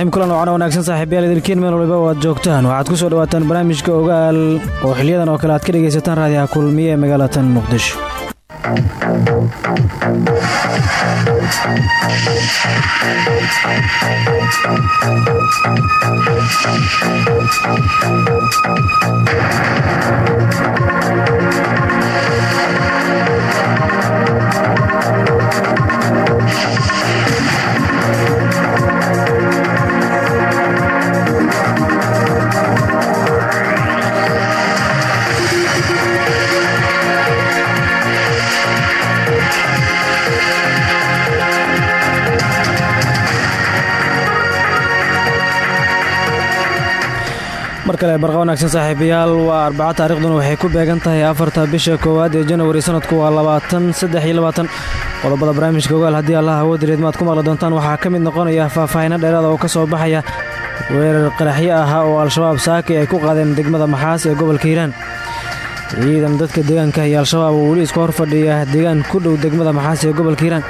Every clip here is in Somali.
Raxiim kulan wacana wanaagsan saaxiibayaal idilkiin meel waliba waad joogtaan. Waxaad ku soo dhawaataan barnaamijka ogaal oo xiliyadan oo kale aad ka dhegaysataan raadiyaha kulmiye ee magaalatan muqdisho kale barqa wanaagsan saaxiibayaal. Waa arbaca taariikhduna waxay ku beegan tahay afarta bisha koowaad ee janawari sanadku waa labaatan saddex barnaamijka ogaal haddii allah awoodareed maad ku maqli doontaan waxaa ka mid noqonaya faahfaahino dheeraada oo ka soo baxaya weerar qaraxyo ahaa oo al-shabaab saaki ay ku qaadeen degmada maxaas ee gobolka hiiraan ciidan dadka deegaanka iyo al-shabaab oo weli isku hor fadhiya deegaan ku dhow degmada maxaas ee gobolka hiiraan.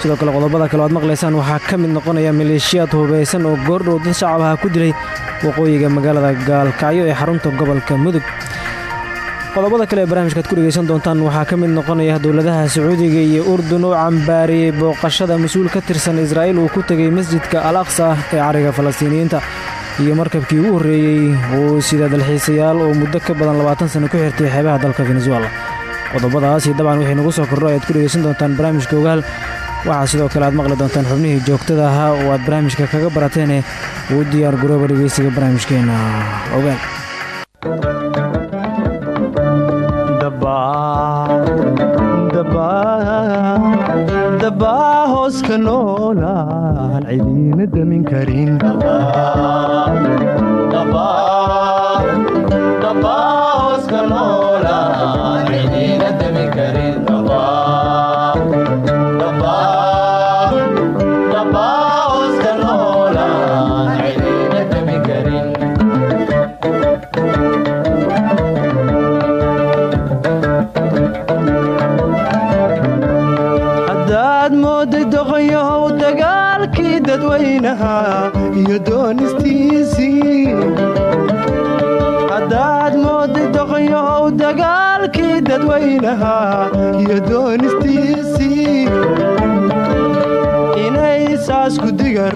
Sidoo kale qodobada kale o aad maqlaysaan waxaa ka mid noqonaya maleeshiyaad hubaysan oo goordhow dad shacab aha ku dilay waqooyiga magaalada gaalkacyo ee xarunta gobolka mudug. Qodobada kale ee barnaamijkaad ku dhegaysan doontaan waxaa ka mid noqonaya dowladaha sacuudiga iyo urdun oo cambaariyey booqashada mas'uul ka tirsan israa'iil uu ku tegay masjidka al aqsa ee cariga falastiiniyiinta iyo markabkii ugu horreeyey oo sida dalxiisayaal oo muddo ka badan labaatan sano ku xirtay xeebaha dalka venezuela. Qodobadaasi dabcan waxay nagu soo kordho ayaad ku dhegaysan doontaan barnaamijka ogaal. Waxaa sidoo kale aad maqli doontaan xubnihii joogtada ahaa oo aad barnaamijka kaga barateene uu diyaar garooba dhegeysiga barnaamijkeena ogaal. Dabaa hooska noolaan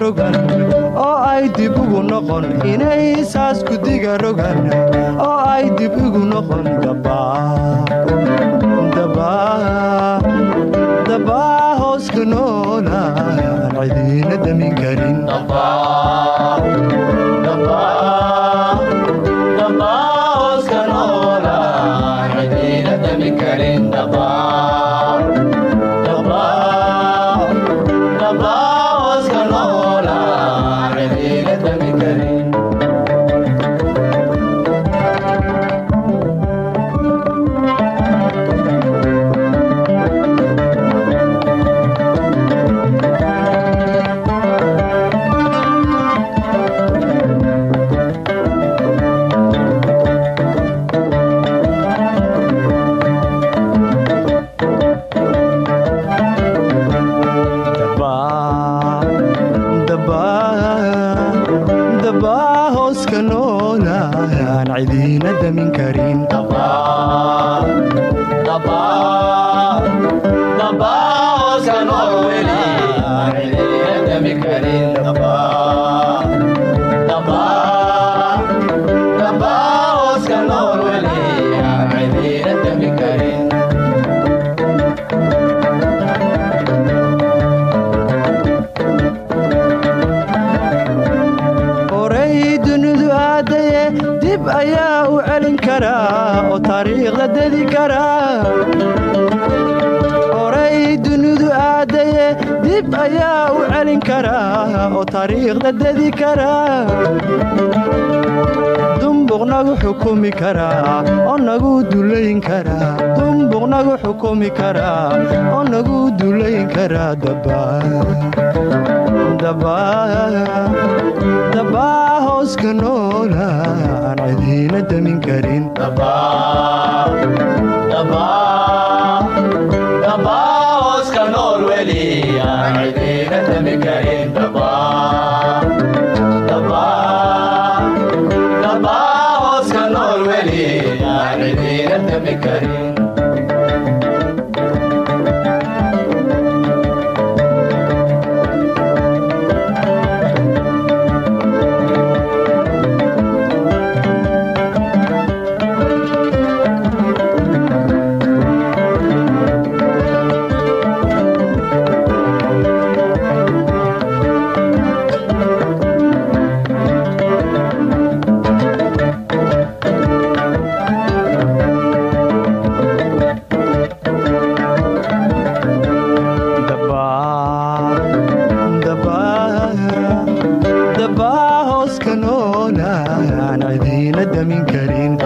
rogan oo ay dib ugu noqon inay saasku diga rogan oo ay dib ugu noqon dabaa hooska noolaan cidiina damin karin taariikhda dedi karaa dumbuq nagu xukumi karaa oo nagu karaa dumbuq xukumi karaa oo nagu dulayn karaa dabaa hooska noola aan cidiina damin karin cidiina damin karin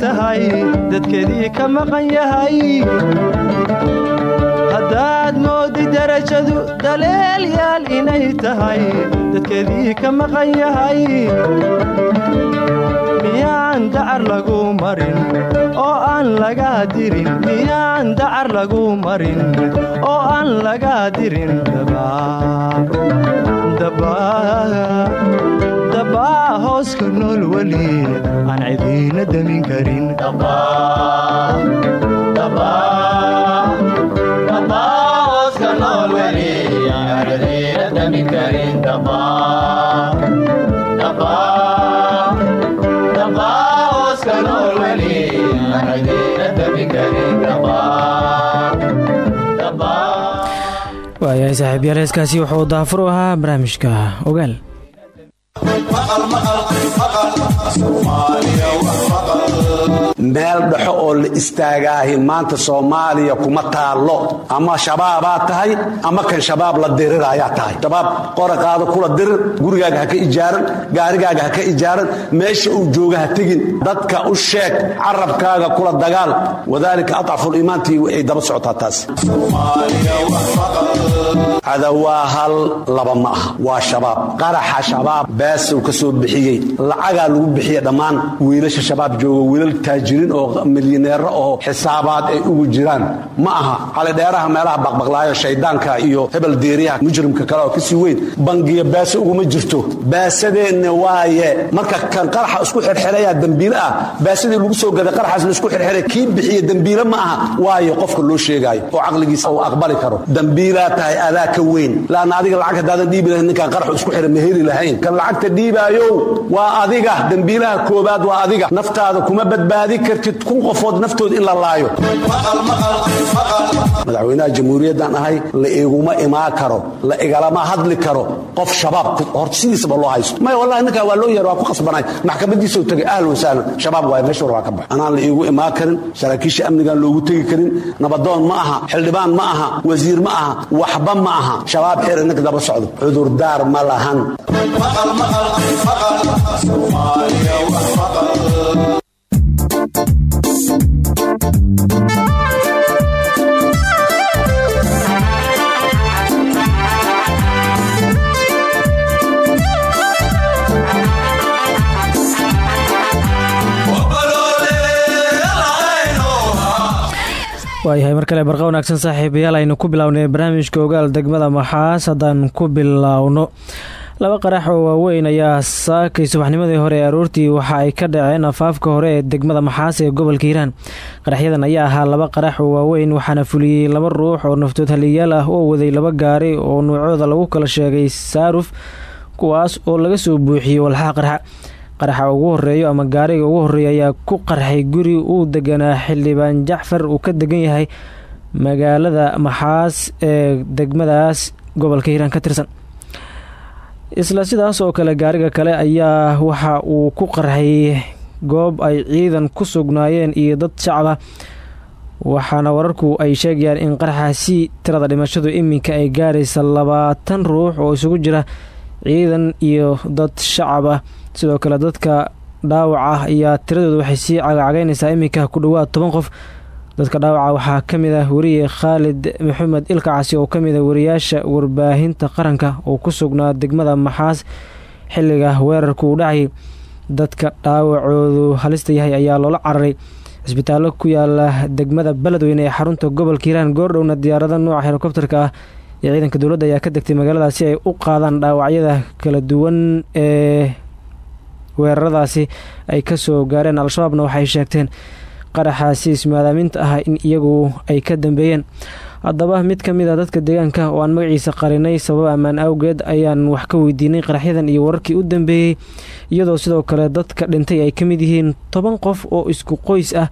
tahay dadkeedii ka maqan yahay. Haddaad moodi darajadu daleelyaal inay tahay dadkeedii ka maqan yahay. Miyaan dacar lagu marin oo aan lagaa dirin. Miyaan dacar lagu marin oo aan lagaa dirin. Dabaa hooska nool weli aan cidiina damin karin waayahay saaxiibyaal heeskaasi wuxuu daafur u ahaa barnaamijka ogaal Maqal maqal maqal Soomaaliya waa maqal meel dhexo oo la istaagaahi maanta soomaaliya kuma taallo. Ama shabaabaa tahay ama kan shabaab la diriraayaa tahay. Shabaab qoraqaada kula dirir gurigaaga ha ka ijaaran gaarigaaga ha ka ijaaran meesha uu jooga ha tegin dadka u sheeg carabkaaga kula dagaal. Wadaalika adcafuliimaantii ay daba socotaa taas. Cadawaa hal laba ma aha waa shabaab. Qaraxa shabaab baasow ka soo bixiyey. Lacagaa lagu bixiya dhammaan wiilasha shabaab jooga wiilal taajiriin oo milyaneero oo xisaabaad ay ugu jiraan. Ma aha calidheeraha meelaha baqbaqlaayo shaydaanka iyo hebel deeriyaha mujrimka kale oo ka sii weyn. Bangiya baase uguma jirto. Baasadeenna waaye marka kan qaraxa isku xirxirayaa dembiile ah baasadii lagu soo gaday qaraxaas isku xirxiray kii bixiya dembiile ma aha. Waayo qofka loo sheegaayo oo caqligiisa uu aqbali karo. Dembiilaa tahay adaa ka weyn. Laanna adiga lacag haddaadan dhiibi lahayn ninkaan qaraxu isku xira ma heli lahayn. Kan lacagta dhiibaayow waa adiga. Dembiilaha koobaad waa adiga. Naftaada kuma badbaadi kartid kun qofood naftood in la laayo. Madaxweynaha jamhuuriyaddan ahay la iguma imaa karo la igalama hadli karo qof shabaab horta sidiisaba loo haysto. Maya wallahi ninkaa waa loo yeer waa ku qasbanay. Maxkamadiisau tagay ahlan wasahlan shabaab waay meesha war waa ka bax. Anaan la iigu imaa karin saraakiisha amnigaan loogu tegi karin nabadoon ma aha xildhibaan ma aha wasiir ma aha waxba ma aha. Shabaab xeer ninka daba socdo cudurdaar ma lahan waayahay mar kale barqa wanaagsan saaxiibayaal aynu ku bilaawnay barnaamijka ogaal degmada maxaas haddaan ku bilowno. Laba qarax oo waaweyn ayaa saakay subaxnimadii hore ee aroortii waxa ay ka dhaceen afaafka hore ee degmada maxaas ee gobolka hiiraan. Qaraxyadan ayaa ahaa laba qarax oo waaweyn waxaana fuliyey laba ruux oo naftood haliyaal ah oo waday laba gaari oo nuucooda lagu kala sheegay saaruf kuwaas oo laga soo buuxiyey walxaha qarxa qaraxa ugu horeeyo ama gaariga ugu horreeya ayaa ku qarxay guri uu deganaa xildhibaan jacfar uu ka degan yahay magaalada maxaas ee degmadaas gobolka hiiraan ka tirsan. Isla sidaas oo kale gaariga kale ayaa waxa uu ku qarxay goob ay ciidan ku sugnaayeen iyo dad shacaba waxaana wararku ay sheegayaan in qaraxaasi tirada dhimashadu iminka ay gaaraysa labaatan ruux oo isugu jira ciidan iyo dad shacab ah sidoo kale dadka dhaawac ah ayaa tiradooda waxay sii cagacagaynaysaa iminka ku dhowaad toban qof. Dadka dhaawaca waxaa ka mid ah weriye khaalid maxamed ilkacasi oo ka mid a wariyaasha warbaahinta qaranka oo ku sugnaa degmada maxaas xilliga weerarku uu dhacayay dadka dhaawacoodu halista yahay ayaa loola cararay cisbitaallo ku yaalla degmada beledweyne ee xarunta gobolka hiiraan goordhowna diyaarada nooca helikobterka ah iyo ciidanka dowladda ayaa ka degtay magaaladaas si ay u qaadaan dhaawacyada kala duwan ee weeraradaasi ay ka soo gaareen. Al-shabaabna waxay sheegteen qaraxaasi ismaadaaminta ah in iyagu ay ka dambeeyeen. Haddaba mid ka mid a dadka deegaanka oo aan magaciisa qarinay sabab ammaan awgeed ayaan wax ka weydiinay qaraxyadan iyo wararkii u dambeeyey iyadoo sidoo kale dadka dhintay ay ka mid yihiin toban qof oo isku qoys ah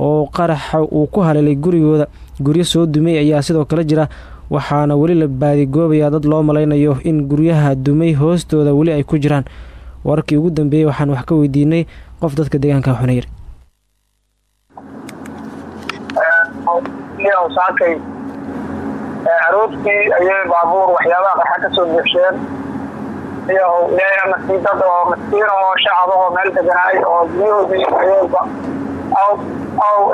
oo qaraxa uu ku haleelay gurigooda. Guryo soo dumay ayaa sidoo kale jira waxaana weli la baadigoobayaa dad loo malaynayo in guryaha dumay hoostooda weli ay ku jiraan wararkii ugu dambeeyey waxaan wax ka weydiinay qof dadka deegaanka xunayr. Saakay. Aroortii ayay baabuur waxyaabaha qarxa ka soo buuxsheen iyo oo maskiin oo shacab oo meel deganaay oo ayayba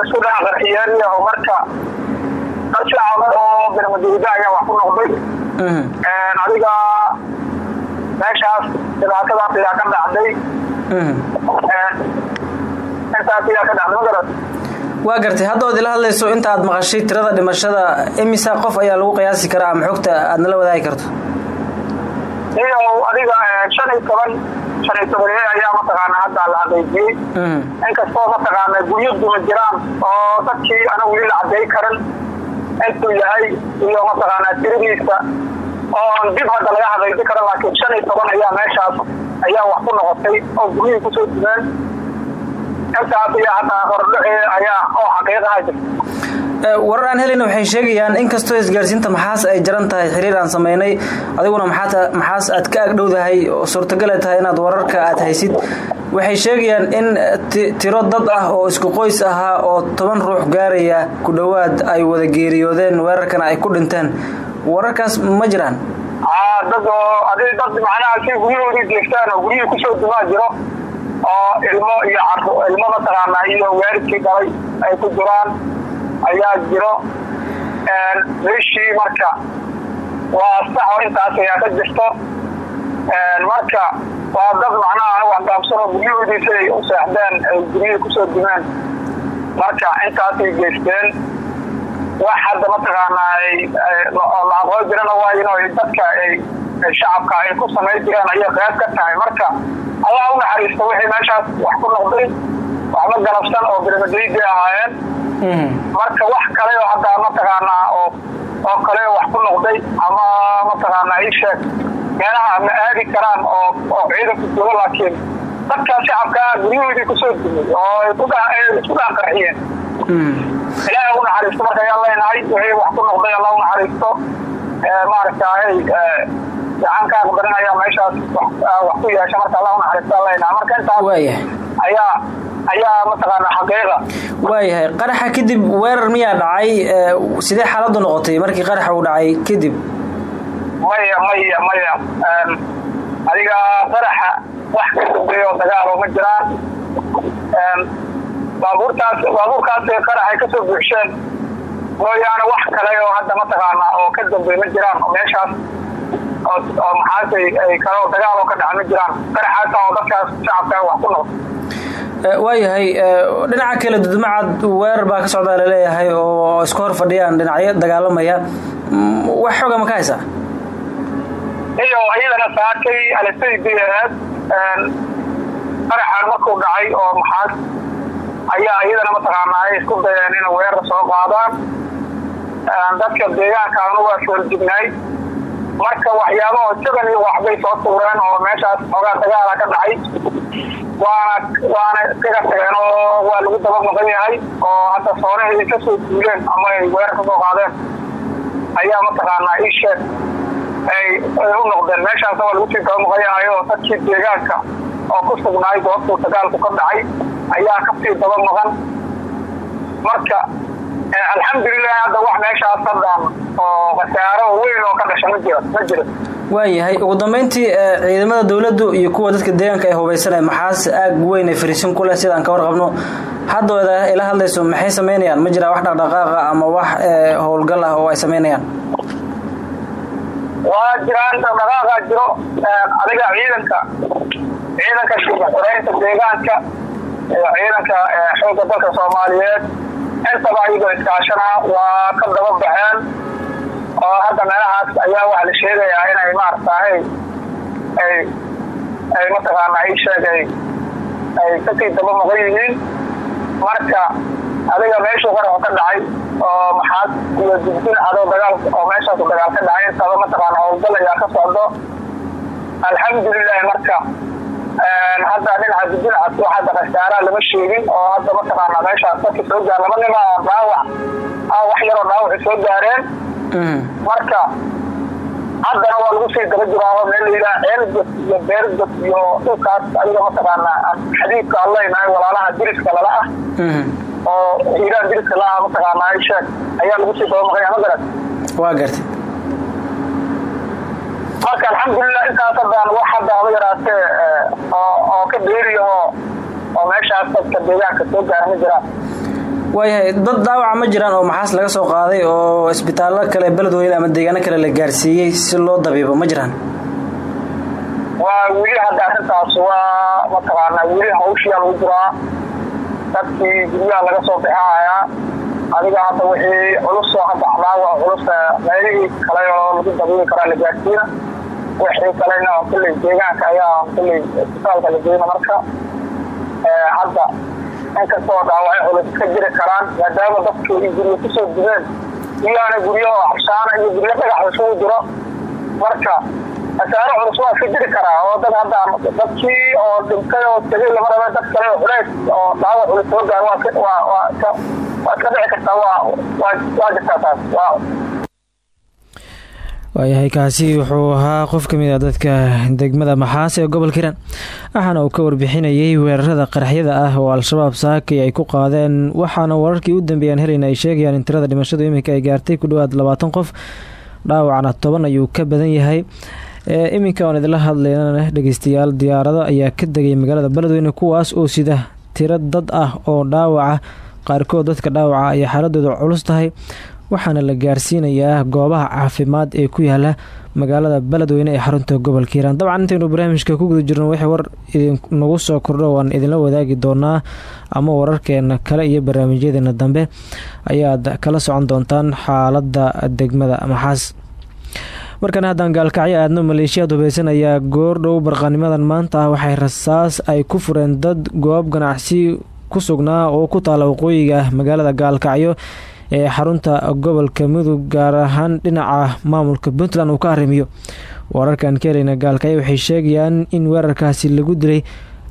isku qarxiyeen iyo marka dad shacab oo birmaduuda ayaa wax ku noqday. Adiga meeshaas dhibaatadaas ayaa ka dhacday intaas ayaa ka dhacday magarat waa gartay hadda ood ila hadlayso inta aad maqashay tirada dhimashada imisa qof ayaa lagu qiyaasi karaa ama xogta aad nala wadaagi karto? Iyo adiga shan iyo toban shan iyo toban ayaa mataqaana hadda la xaqiijiyey inkastoo mataqaana guryo duma jiraan oo dadkii ana weli la caday karan intuu yahay iyo mataqaana tiradiisa oon dib hadda laga xaqiijin karo laakiin shan iyo toban ayaa meeshaas ayaa wax ku noqotay oo guryihii ku soo dumeen intaas ayaa hataa hordhace ayaa oo xaqiiqaha jirta warar aan helina waxay sheegayaan inkastoo isgaarsiinta maxaas ay jaran tahay xiriir aan samaynay adiguna maxaas aad ka agdhowdahay oo suurtagal ay tahay inaad wararka aad haysid. Waxay sheegayaan in tiro dad ah oo isku qoys ahaa oo toban ruux gaaraya ku dhowaad ay wada geeriyoodeen weerarkana ay ku dhinteen wararkaas ma jiraan. Dad oo adi dad macnaha si guryahoodii jeegtaan oo guryihii ku soo dumaa jiro oo ilmo iyo ilmo mataqaanaa iyo waalidkii dhalay ay ku jiraan ayaa jiro. Meeshii marka waa saxo intaas ayaa ka jirto. Marka waa dad macnaha wax gaabsanoo guryahoodii siday u seexdeen ay guryihii ku soo dumeen marka intaasay geysteen wax hadda mataqaanaa la aqoon jirana waa in dadka shacabka ay ku samayn jireen ayay qayb ka tahay. Marka allah u naxariista wixii meeshaas wax ku noqday waxba galabsan oo birmadaydi ahaayeen. Marka wax kale oo hadda mataqaanaa oo oo kale wax ku noqday ama mataqaanaa ii sheeg meelaha ma aadi karaan oo oo ciidanku joogo laakiin dadkaa shacabkaa guryahoodii ku soo dumay oo isku dhaan qarxiyeen ilaahay u naxariisto. Marka ayaan leenahay wixii wax ku noqday allah u naxariisto. Maaragtay gacankaaga badan ayaa meeshaas wax ku yeesha. Marka allah u naxariisto aan leenahay marka intaas ayaa ayaa mataqaanaa xaqiiqa. Waayahay qaraxa kadib weerar miyaa dhacay sidee xaaladdu noqotay? Markii qaraxa uu dhacay kadib. Maya maya maya adiga qaraxa wax ka dambeeyo dagaalo ma jiraan baabuurtaas baabuurkaas qaraxay ka soo buuxsheen mooyaane wax kale oo hadda mataqaanaa oo ka dambeey ma jiraan meeshaas oo maxaasay ay kale dagaal oo ka dhaca ma jiraan. Qaraxaasa oo dadkaas shacabka wax ku noqdo waayahay dhinaca kale dudmacad weerar baa ka socdaa la leeyahay oo isku hor fadhiyaan dhinacyo dagaalamaya. Wax xooga ma ka haysaa iyo iyadana saakay alisay bay ahayd qaraxan markuu dhacay oo maxaas ayaa iyadana mataqaanaa ay isku dayeen inay weerar soo qaadaan dadka deegaankaana waa foorjignaay marka waxyaaba oo jaban iyo waxbay soo tuureen oo meeshaas xoogaa dagaala ka dhacay. Waana waana iskaga tageen oo waa lagu daba maqan yahay oo hadda soonahii ka soo duuleen ama ay weerar ka soo qaadeen. Ayaa mataqaanaa ii sheeg ay u noqdeen meeshaasna waa lagu sii daba maqan yahay oo dadkii deegaanka oo ku sugnaay goobtuu dagaalku ka dhacay ayaa ka sii daba maqan marka. Alxamdulilah hadda wax meeshaas haddan oo khasaaro weyn oo ka dhasha ma jira ma jiro waayahay ugu dambeyntii ciidamada dowladdu iyo kuwa dadka deegaanka ay hubaysanay maxaas aag weyn ay fariisin ku leh sida aan ka warqabno haddooda ila hadlayso maxay samaynayaan ma jiraa wax dhaqdhaqaaqa ama wax howlgal ah oo ay samaynayaan waa jiraan dhaqdhaqaaqa jiro adiga ciidanka ciidanka xoreynta deegaanka ciidanka xoogga dalka soomaaliyeed. Intaba ayagoo iskaashanaa waa ka daba baxeen oo hadda meelahaas ayaa waxa la sheegayaa inay maaragtahay ay ay mataqaanaa ii sheegay ay ka sii daba maqan yihiin. Marka adiga meeshuu qaraxu ka dhacay oo maxaad adoo dagaal oo meeshaasu dagaal ka dhacay intaba mataqaana howlgal ayaa ka socdo. Alxamdulilahi marka hadda dhinaca dudinacas wax hadda khasaaraa lama sheegin oo hadda mataqaanaa meeshaas dadka soo gaar laba nima dhaawac wax yaroo dhaawaci soo gaareen. Marka haddana waa lagu sii daba jiraa meel layidhaha ceelgad iyo beergad iyo dhulkaas adiga mataqaanaa xadiidka alleynahay walaalaha diriska lala ah. Oo hiiraan diriska la ah mataqaanaa sheeg. Ayaa lagu sii daba maqanya ma garat waa gartay marka alxamdulilah intaas haddaan wax hadda haba yaraatee oo ka beeriyaho oo meeshaas dadka deegaanka soo gaara ma jiraan waayahay dad dhaawaca ma jiraan oo maxaas laga soo qaaday oo isbitaallo kale beledweyne ama deegaano kale la gaarsiiyey si loo dabiibo ma jiraan? Waa weli hadda arrintaas waa mataqaanaa weli hawshiyaa lagu jiraa dadkii guryaha laga soo bixahayaa adiga hadda wixii culusoo hadda dhaawac culus meelihii kale oo lagu dabiibi karaa la gaarsiina wixii kalena kulley deegaanka ayaa kulley isbitaalka la geyna marka. Hadda inkastoo dhaawacyo culus ka jiri karaan maadaama dadku ay guryo ku soo dubeen iyaana guryo xabsaana iyo guryo dhagax isugu jiro. Marka khasaaro culus waa iska jiri karaa oo dad hadda dadkii oo dhintay oo tegay lama raba dad kale oo culays oo dhaawac culus soo gaar waa iska dhici kartaa waa jirtaa taas waayahay kaasi wuxuu ahaa qof ka mid a dadka degmada maxaas ee gobolka hiiraan waxaana uu ka warbixinayay weerarada qaraxyada ah oo al-shabaab saakay ay ku qaadeen. Waxaana wararkii u dambeeyaan helayna ay sheegayaan in tirada dhimashadu iminka ay gaartay ku dhowaad labaatan qof. Dhaawacna toban ayuu ka badan yahay. Iminka oon idinla hadlaynana dhegeystayaal diyaarado ayaa ka degay magaalada beledweyne kuwaas oo sida tiro dad ah oo dhaawaca qaarkood dadka dhaawaca ayay xaaladooda culus tahay waxaana la gaarsiinayaa goobaha caafimaad ee ku yaalla magaalada beledweyne ee xarunta gobolka hiiraan. Dabcan intaynu barnaamijka ku guda jirno wixii war idinagu soo kordho waan idinla wadaagi doonaa ama wararkeena kale iyo barnaamijyadeena dambe ayaad kala socon doontaan xaalada degmada. Maxaas. Markana haddaan gaalkacyo aadno maleeshiyaad hubeysan ayaa goordhow barqanimadan maanta waxay rasaas ay ku fureen dad goob ganacsi ku sugnaa oo ku taala waqooyiga magaalada gaalkacyo ee xarunta gobolka mudug gaar ahaan dhinaca maamulka puntland uu ka arrimiyo. Wararkan ka helayna gaalkacyo waxay sheegayaan in weerarkaasi lagu dilay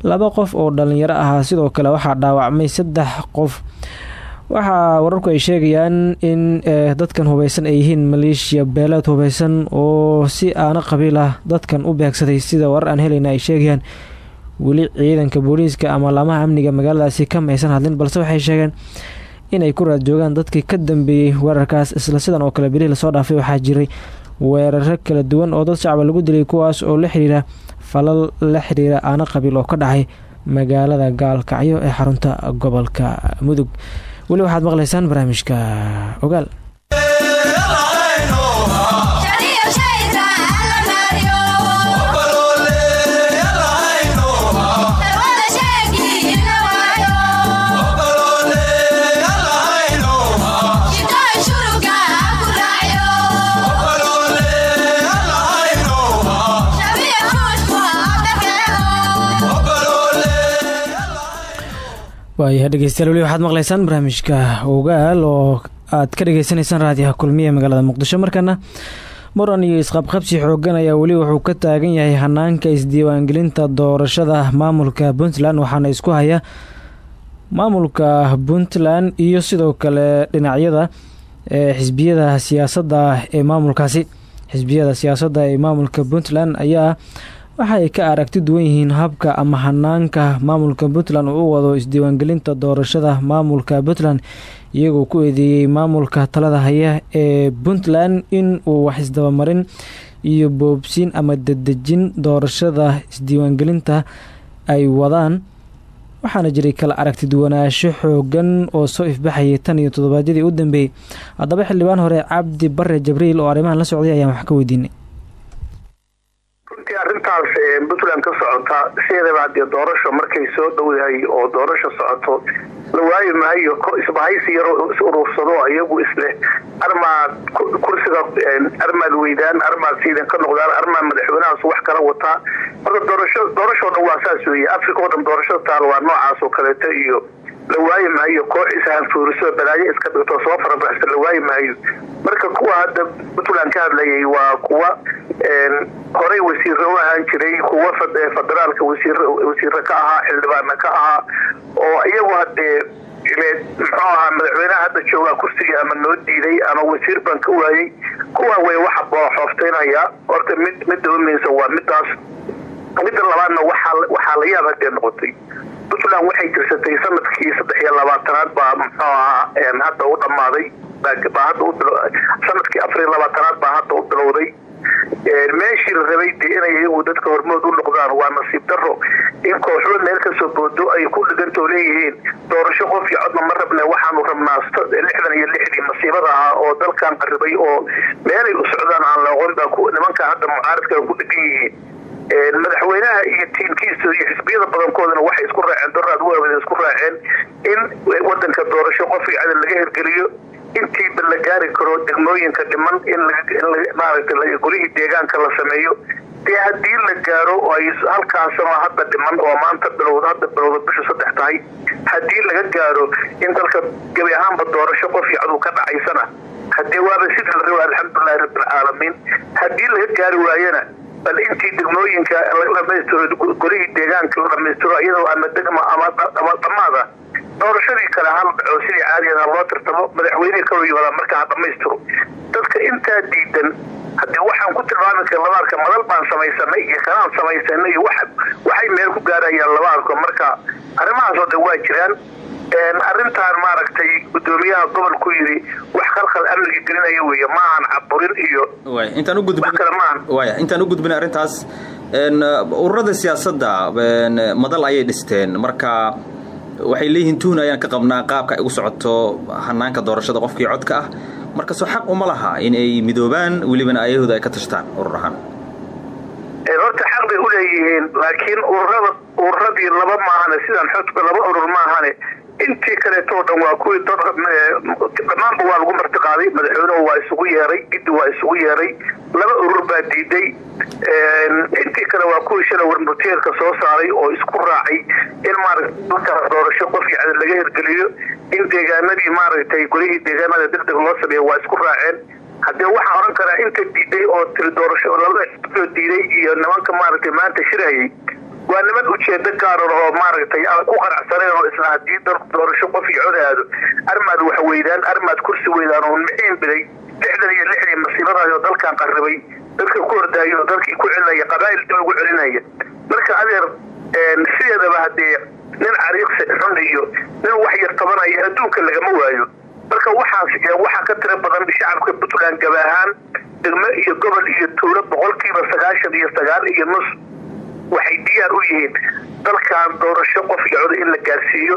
laba qof oo dhalinyaro ahaa sidoo kale waxaa dhaawacmay saddex qof. Waxaa wararku ay sheegayaan in dadkan hubeysan ay yihiin maleeshiya beeleed hubeysan oo si aana qabiil ah dadkan u beegsaday. Sida warar aan helayna ay sheegayaan weli ciidanka booliiska ama laamaha amniga magaaladaasi kama aysan hadlin balse waxay sheegeen inay ku raad joogaan dadkii ka dambeeyey weerarkaas isla sidan oo kale bilihii la soo dhaafay waxaa jiray weeraro kala duwan oo dad shacba lagu dilay kuwaas oo la xiriira falal la xiriira aana qabiil oo ka dhacay magaalada gaalkacyo ee xarunta gobolka mudug. Weli waxaad maqlaysaan barnaamijka ogaal waayahay dhegeystayaal weli waxaad maqlaysaan barnaamijka ogaal oo aad ka dhegeysaneysaan raadiyaha kulmiya magaalada muqdisho. Markana muran iyo isqabqabsi xoogan ayaa weli wuxuu ka taagan yahay hanaanka isdiiwaangelinta doorashada maamulka puntland waxaana isku haya maamulka puntland iyo sidoo kale dhinacyada ee xisbiyada siyaasadda ee maamulkaasi. Xisbiyada siyaasadda ee maamulka puntland ayaa waxa ay ka aragti duwan yihiin habka ama hanaanka maamulka puntland uu u wado isdiiwaangelinta doorashada maamulka puntland iyagoo ku eedeeyey maamulka talada haya ee puntland in uu wax isdabamarin iyo boobsiin ama dadejin doorashada isdiiwaangelinta ay wadaan. Waxaana jiray kala aragti duwanaansho xoogan oo soo ifbaxayay tan iyo toddobaadyadii u dambeeyey haddaba xildhibaan hore cabdi bare jabriil oo arrimahan la socday ayaan wax ka weydiinay runtii arrintaas puntland ka socota sideedaba haddee doorasho markay soo dhowdahay oo doorasho socoto la waayi maayo isbahaysi yaro is urursado iyagu isleh armaad kursiga armaad weydaan armaad siidan ka noqdaan armaad madaxweynahaas wax kala wataa. Marka doorasho dhan waa saas weeye. Africa oo dhan doorashada taal waa noocaas oo kaleeto iyo la waayi maayo koox ishanfuuriso balaayo iska dhigto soo farabaxsa la waayi marka kuwa hadda puntland ka hadlayay waa kuwa horey wasiiro u ahaan jiray kuwa federaalka wasiiro ka ahaa xildhibaana ka ahaa oo iyagu hadee muxuu ahaa madaxweynaha hadda joogaa kursigii ama noo diiday ama wasiir baan ka waayey kuwa way waxa booxoofteynaya horta mid midda umaysa waa midaas. Midda labaadna waxaa la yaab hadee noqotay puntland waxay jirsatay sannadkii saddex iyo labaatanaad baa muxuu ahaa hadda u dhammaaday sannadkii afar iyo labaatanaad baa hadda u bilowday. Meeshii la rabay dee inay iyagu dadka hormood u noqdaan waa nasiib daro in kooxdo meel ka soo boodo ay ku dhigantoo leeyihiin doorasho qof iyo codna ma rabne waxaanu rabnaa lixdan iyo lixdii masiibada ahaa oo dalkan qaribay oo meelay u socdaan aan la oqon baa nimanka hadda mucaaradka ku dhigan yihiin madaxweynaha iyo tiimkiisa iyo xisbiyada badankoodana waxay isku raaceen doraad waawada isku raaceen in wadanka doorasho qof iyo cadal laga hirgeliyo intiiba la gaari karo degmooyinka dhiman in maaragta golihii deegaanka la sameeyo. Dee haddii la gaaro oo ay halkaasama hadda dhiman oo maanta bilowd hadda bilowda bishu saddex tahay. Haddii laga gaaro in dalka gebi ahaanba doorasho qof iyo cadu ka dhacaysana haddee waaba sida la raba alxamdulilahi rabbilcaalamiin haddii laga gaari waayana bal intii degmooyinka la dhamaystiro golihii deegaanka la dhamaystiro iyadoo ama degma ama dhamaada doorashadii kale hal dhaco sidii caadigeeda loo tartamo madaxweynihii kaloo yimaada markaa dhamaystiro dadka intaa diidan haddii waxaan ku tilmaami kara laba arka madal baan samaysanay iyo kanaan samaysanay iyo waxay meel ku gaarayaan laba arko. Marka arrimahaasoo dhan waa jiraan. Arrintan maaragtay gudoomiyaha gobolku yidhi wax khalkhal amniga gelinaya weeye maahan caburin iyo intaan u gudbin arrintaas. Ururada siyaasadda madal ayay dhisteen. Marka waxay leeyihiin tuhun ayaan ka qabnaa qaabka ay ugu socoto hanaanka doorashada qofkii codka ah. Markasoo xaq uma laha in ay midoobaan welibana ayahooda ay ka tashtaan urur ahaan. Horta xaq bay u leeyihiin laakiin ururada ururadii laba maahane sidaan xodka laba urur maahane intii kaleetoo dhan waa kuwii dhammaanba waa lagu martiqaaday madaxweynuhu waa isugu yeeray giddi waa isugu yeeray laba urur baa diiday. Intii kale waa kuwii shala warmurteerka soo saaray oo isku raacay in maaragta doorasho qofkii cadal laga hirgeliyo. In deegaanadii maaragtay golihii deegaanada degdeg loo sameeya waa isku raaceen. Haddee waxaan oran karaa inta diiday oo tiri doorasho labada diiday iyo nimanka maaragtay maanta shirayay waa niman ujeedo gaaran oo maaragtay ku qanacsaneen oo isla haddii doorasho qof iyo cod aado armaad wax weydaan armaad kursi weydaan oo miciin biday lixdan iyo lixdii masiibadaayoo dalkan qarribay. Dadka ku ordaayo dalkii ku celinaya qabaa'il dib ugu celinaya. Marka adeer sideedaba haddee nin cariiqsi xun iyo nin wax yar tabanaya adduunka lagama waayo. Marka waxaas waxaa ka tira badan shacabka puntland ahaan degmo iyo gobol iyo tuulo boqolkiiba sagaashan iyo sagaal iyo nus waxay diyaar u yihiin dalkan doorasho qof cod in la gaarsiiyo.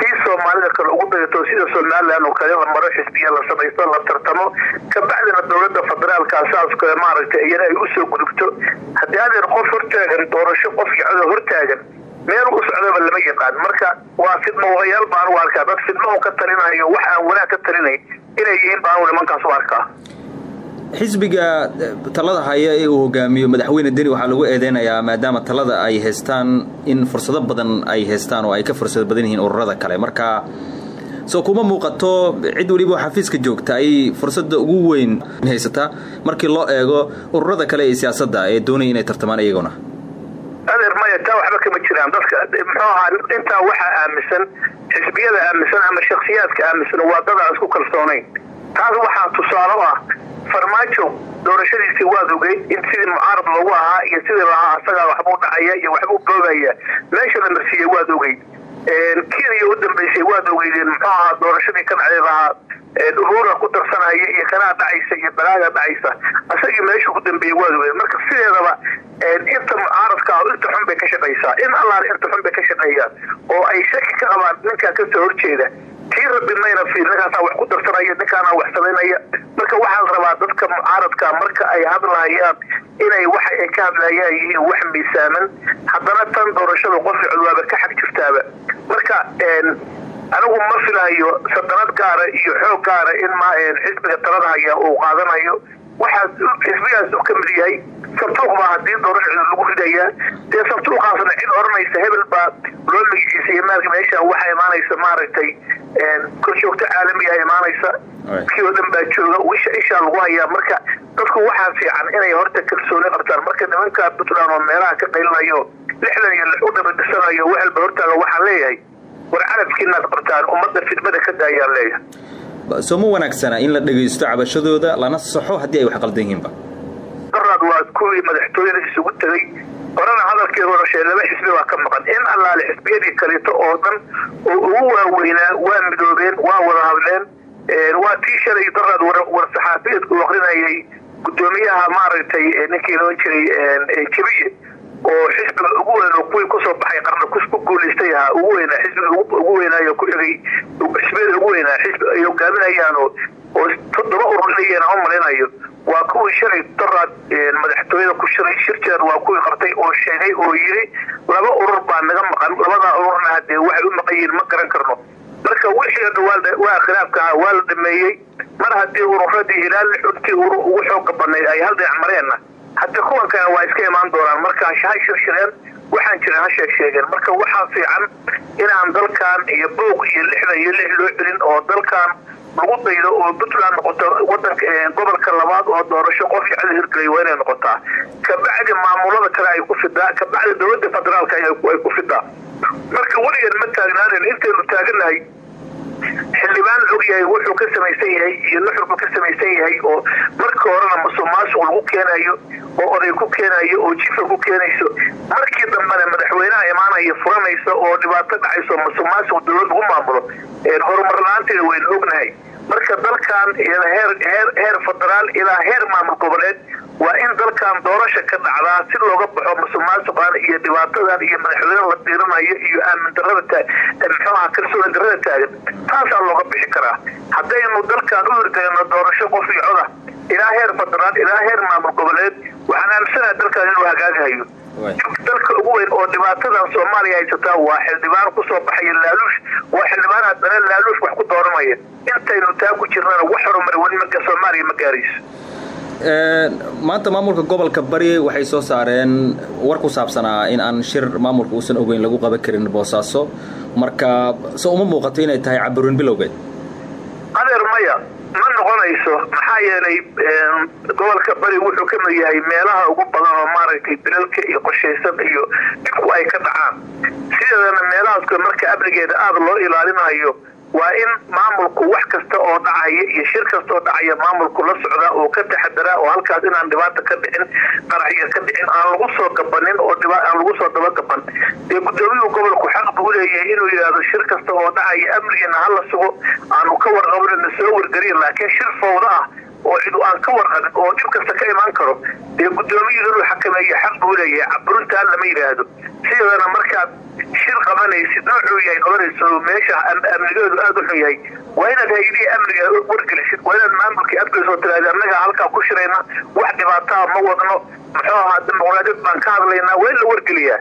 Sii soomaalida kale ugu dagato sida somalilan oo kale la maro xisbiya la samaysto la tartamo. Kabacdina dowladda federaalka saas kale maaragtay iyana ay u soo gudubto. Haddii adeer qof hortaagan doorasho qof cod hortaagan meel u socdaba lama yaqaan. Marka waa fidmoodayaal baan u arkaa. Dad fidmo ka talinayo wax aan wanaag ka talinayn inay yihiin baan nimankaas u arkaa xisbiga talada haya ee uu hogaamiyo madaxweyne deni waxaa lagu eedeynayaa maadaama talada ay haystaan in fursado badan ay haystaan oo ay ka fursado badan yihiin ururada kale. Marka soo kuma muuqato cid weliba xafiiska joogta ay fursadda ugu weyn haysataa markii loo eego ururada kale ee siyaasadda ee doonaya inay tartamaan iyaguna. Adeer maya taa waxba kama jiraan. Dadka muxuu ahaa intaa waxaa aaminsan xisbiyada aaminsan ama shaksiyaadka aaminsan waa dad aan isku kalsoonayn taas waxaa tusaale ah farmaajo doorashadiisii waad ogeyd in sidii mucaarad loogu ahaa iyo sidii lahaa asagaa waxbuu dhacaya iyo waxbuu boogaya meesha la marsiiyey waad ogeyd kenya u dambaysay waad ogeydeen muxuu ahaa doorashadii ka dhacday lahaa uruura ku darsanaya iyo kanaa dhacaysa iyo balaaga dhacaysa. Asagii meesha ku dambeeyey waad ogeyd marka sideedaba inta mucaaradka ah inta xun bay ka shaqaysaa. In allaale inta xun bay ka shaqeeyaan oo ay shaki ka qabaan ninkaa ka soo horjeeda tii rabbi mayna fiir ninkaasaa wax ku darsanaya ninkaana wax samaynaya marka waxaa la rabaa dadka mucaaradka marka ay hadlahayaan inay waxa ay ka hadlayaan yihiin wax miisaaman haddana tan doorashada qofka cudwaaba ka xag jirtaaba. Marka anigu ma filahayo sadanad gaara iyo xoog gaara in xisbiga talada haya uu qaadanayo waxaas xisbigaas ka mid yahay sabtuuq baa haddii doorashada lagu ridayaa. Dee sabtuuqaasna cid odhanaysa hebel baa loo magiciisa iyo maalka meesha waxaa imaanaysa maaragtay korjoogto caalamiga imaanaysa. Kii oo dhan baa jooga. Wisha ishaa lagu hayaa marka dadku waxaa fiican inay horta kalsooni qabtaan. Marka nimanka puntland oo meelaha ka qaylinayo lixdan iyo lix u dhabadhisanayo waxalba hortaaga waxaan leeyahay. War carabkiinaad qabtaan ummadda fidmada ka daayaan leeyahay soo ma wanaagsana in la dhegaysto cabashadooda lana saxo haddii ay wax qaldan yihiinba. Daraad waa kuwii madaxtooyada isugu tegey horena hadalkeedu dhashee laba xisbi baa ka maqan. In allaale xisbiyadii kaleeto oo dhan oo ugu waaweynaa waa midoobeen waa wada hadleen waa tii shalay daraad war saxaafiyeedku u akrinayay guddoomiyaha maaragtay ninkii loo jiray jabiye oo xisbiga ugu weyn oo kuwii ku soo baxay qarna ku guulaystay ahaa ugu weynaa xisbiga ugu weynaayo ku xigay xisbiyada ugu weynaa xisbi ay hogaaminayaan oo toddoba urur inayeen u malinayo waa kuwii shalay daraad madaxtooyada ku shiray shirjeer waa kuwii qabtay oo sheegay oo yiri laba urur baa naga maqan labadaa ururna hadee waxay u maqan yihiin ma garan karno. Marka wixii waa khilaafka waa la dhameeyey. Mar haddii ururadii ilaa lixuntii urur ugu xooga badnayd ay hal dhinac mareenna hadda kuwankana waa iska imaan doonaan. Marka ha shirshireen waxaan jiran ha sheeg sheegeen. Marka waxaa fiican inaan dalkan iyo boog iyo lixdan iyo lix loo celin oo dalkan lagu daydo oo puntland noqoto wadanka gobolka labaad oo doorasho qof iyo cid hirgelay waa inay noqotaa. Kabacdi maamulada kale ay ku fidaa kabacdi dowladda federaalka ay ku fidaa marka weligeed ma taagnaanen intaynu taaganahay xildhibaan la ogyahay wuxuu ka samaysan yahay iyo nuxurku ka samaysan yahay oo marka horena musuqmaasuq lagu keenayo oo oday ku keenayo oo jifa ku keenayso markii dambena madaxweynaha imaanaya furanaysa oo dhibaato dhacayso musuqmaasuq dowlad lagu maamulo horumar la'aanteeda waynu ognahay marka dalkan heer federaal ilaa heer maamul goboleed waa in dalkan doorasha ka dhacdaa si looga baxo musuqmaasuqan iyo dhibaatadan iyo madaxweyne la diiranayo iyo aamin darada muxuaha kalsooni darada taagan. Taasaa looga bixi karaa. Haddaynu dalkan u hirgelino doorasho qof iyo coda ilaa heer federaal ilaa heer maamul goboleed waxaan aaminsanaha dalkan inuu hagaagahayo dalka ugu weyn oo dhibaatadan soomaaliya haysataa waa xildhibaan ku soo baxaya laaluush waa xildhibaan haddana laaluush wax ku dooranaya intaynu taa ku jirnana wax horumar weli marka soomaaliya ma gaarayso. Maanta maamulka gobolka bari waxay soo saareen war ku saabsanaa in aan shir maamulka uusan ogeyn lagu qaban karin boosaaso marka se uma muuqato inay tahay caburin bilowgeed. Adeer maya ma noqonayso maxaa yeelay gobolka bari wuxuu ka mid yahay meelaha ugu badan oo maaragtay bilalka iyo qorshaysan iyo dhibku ay ka dhacaan. Sideedana meelahaas marka amnigeeda aada loo ilaalinayo waa in maamulku wax kasta oo dhacaya iyo shir kasta oo dhacaya maamulku la socdaa oo ka taxadaraa oo halkaas inaan dhibaata ka dhicin qaraxya ka dhicin aan lagu soo gabanin oo aan lagu soo dabagaban dee gudoomiyuhu gobolku xaq buu leeyahay inuu yidhaahdo shir kasta oo dhacaya amnigana hala sugo aanu ka warqabin na soo wargariya laakiin shir fowda ah oo cidu aan ka warqabin oo dhib kasta ka imaan karo dee gudoomiyuhu inuu xakameeyo xaq buu leeyahay caburintaan lama yidhaahdo sideedana markaad shir qabanaysid noocuu yahay qabanayso meesha amnigeedu aada u xun yahay waa inaad hay'adihii amniga wargelisid waa inaad maamulkii adgeysoo tiraada annaga halkaa ku shirayna wax dhibaataa ma wadno muxuu ahaa dimuqraadiyad baan ka hadlaynaa waa in la wargeliyaa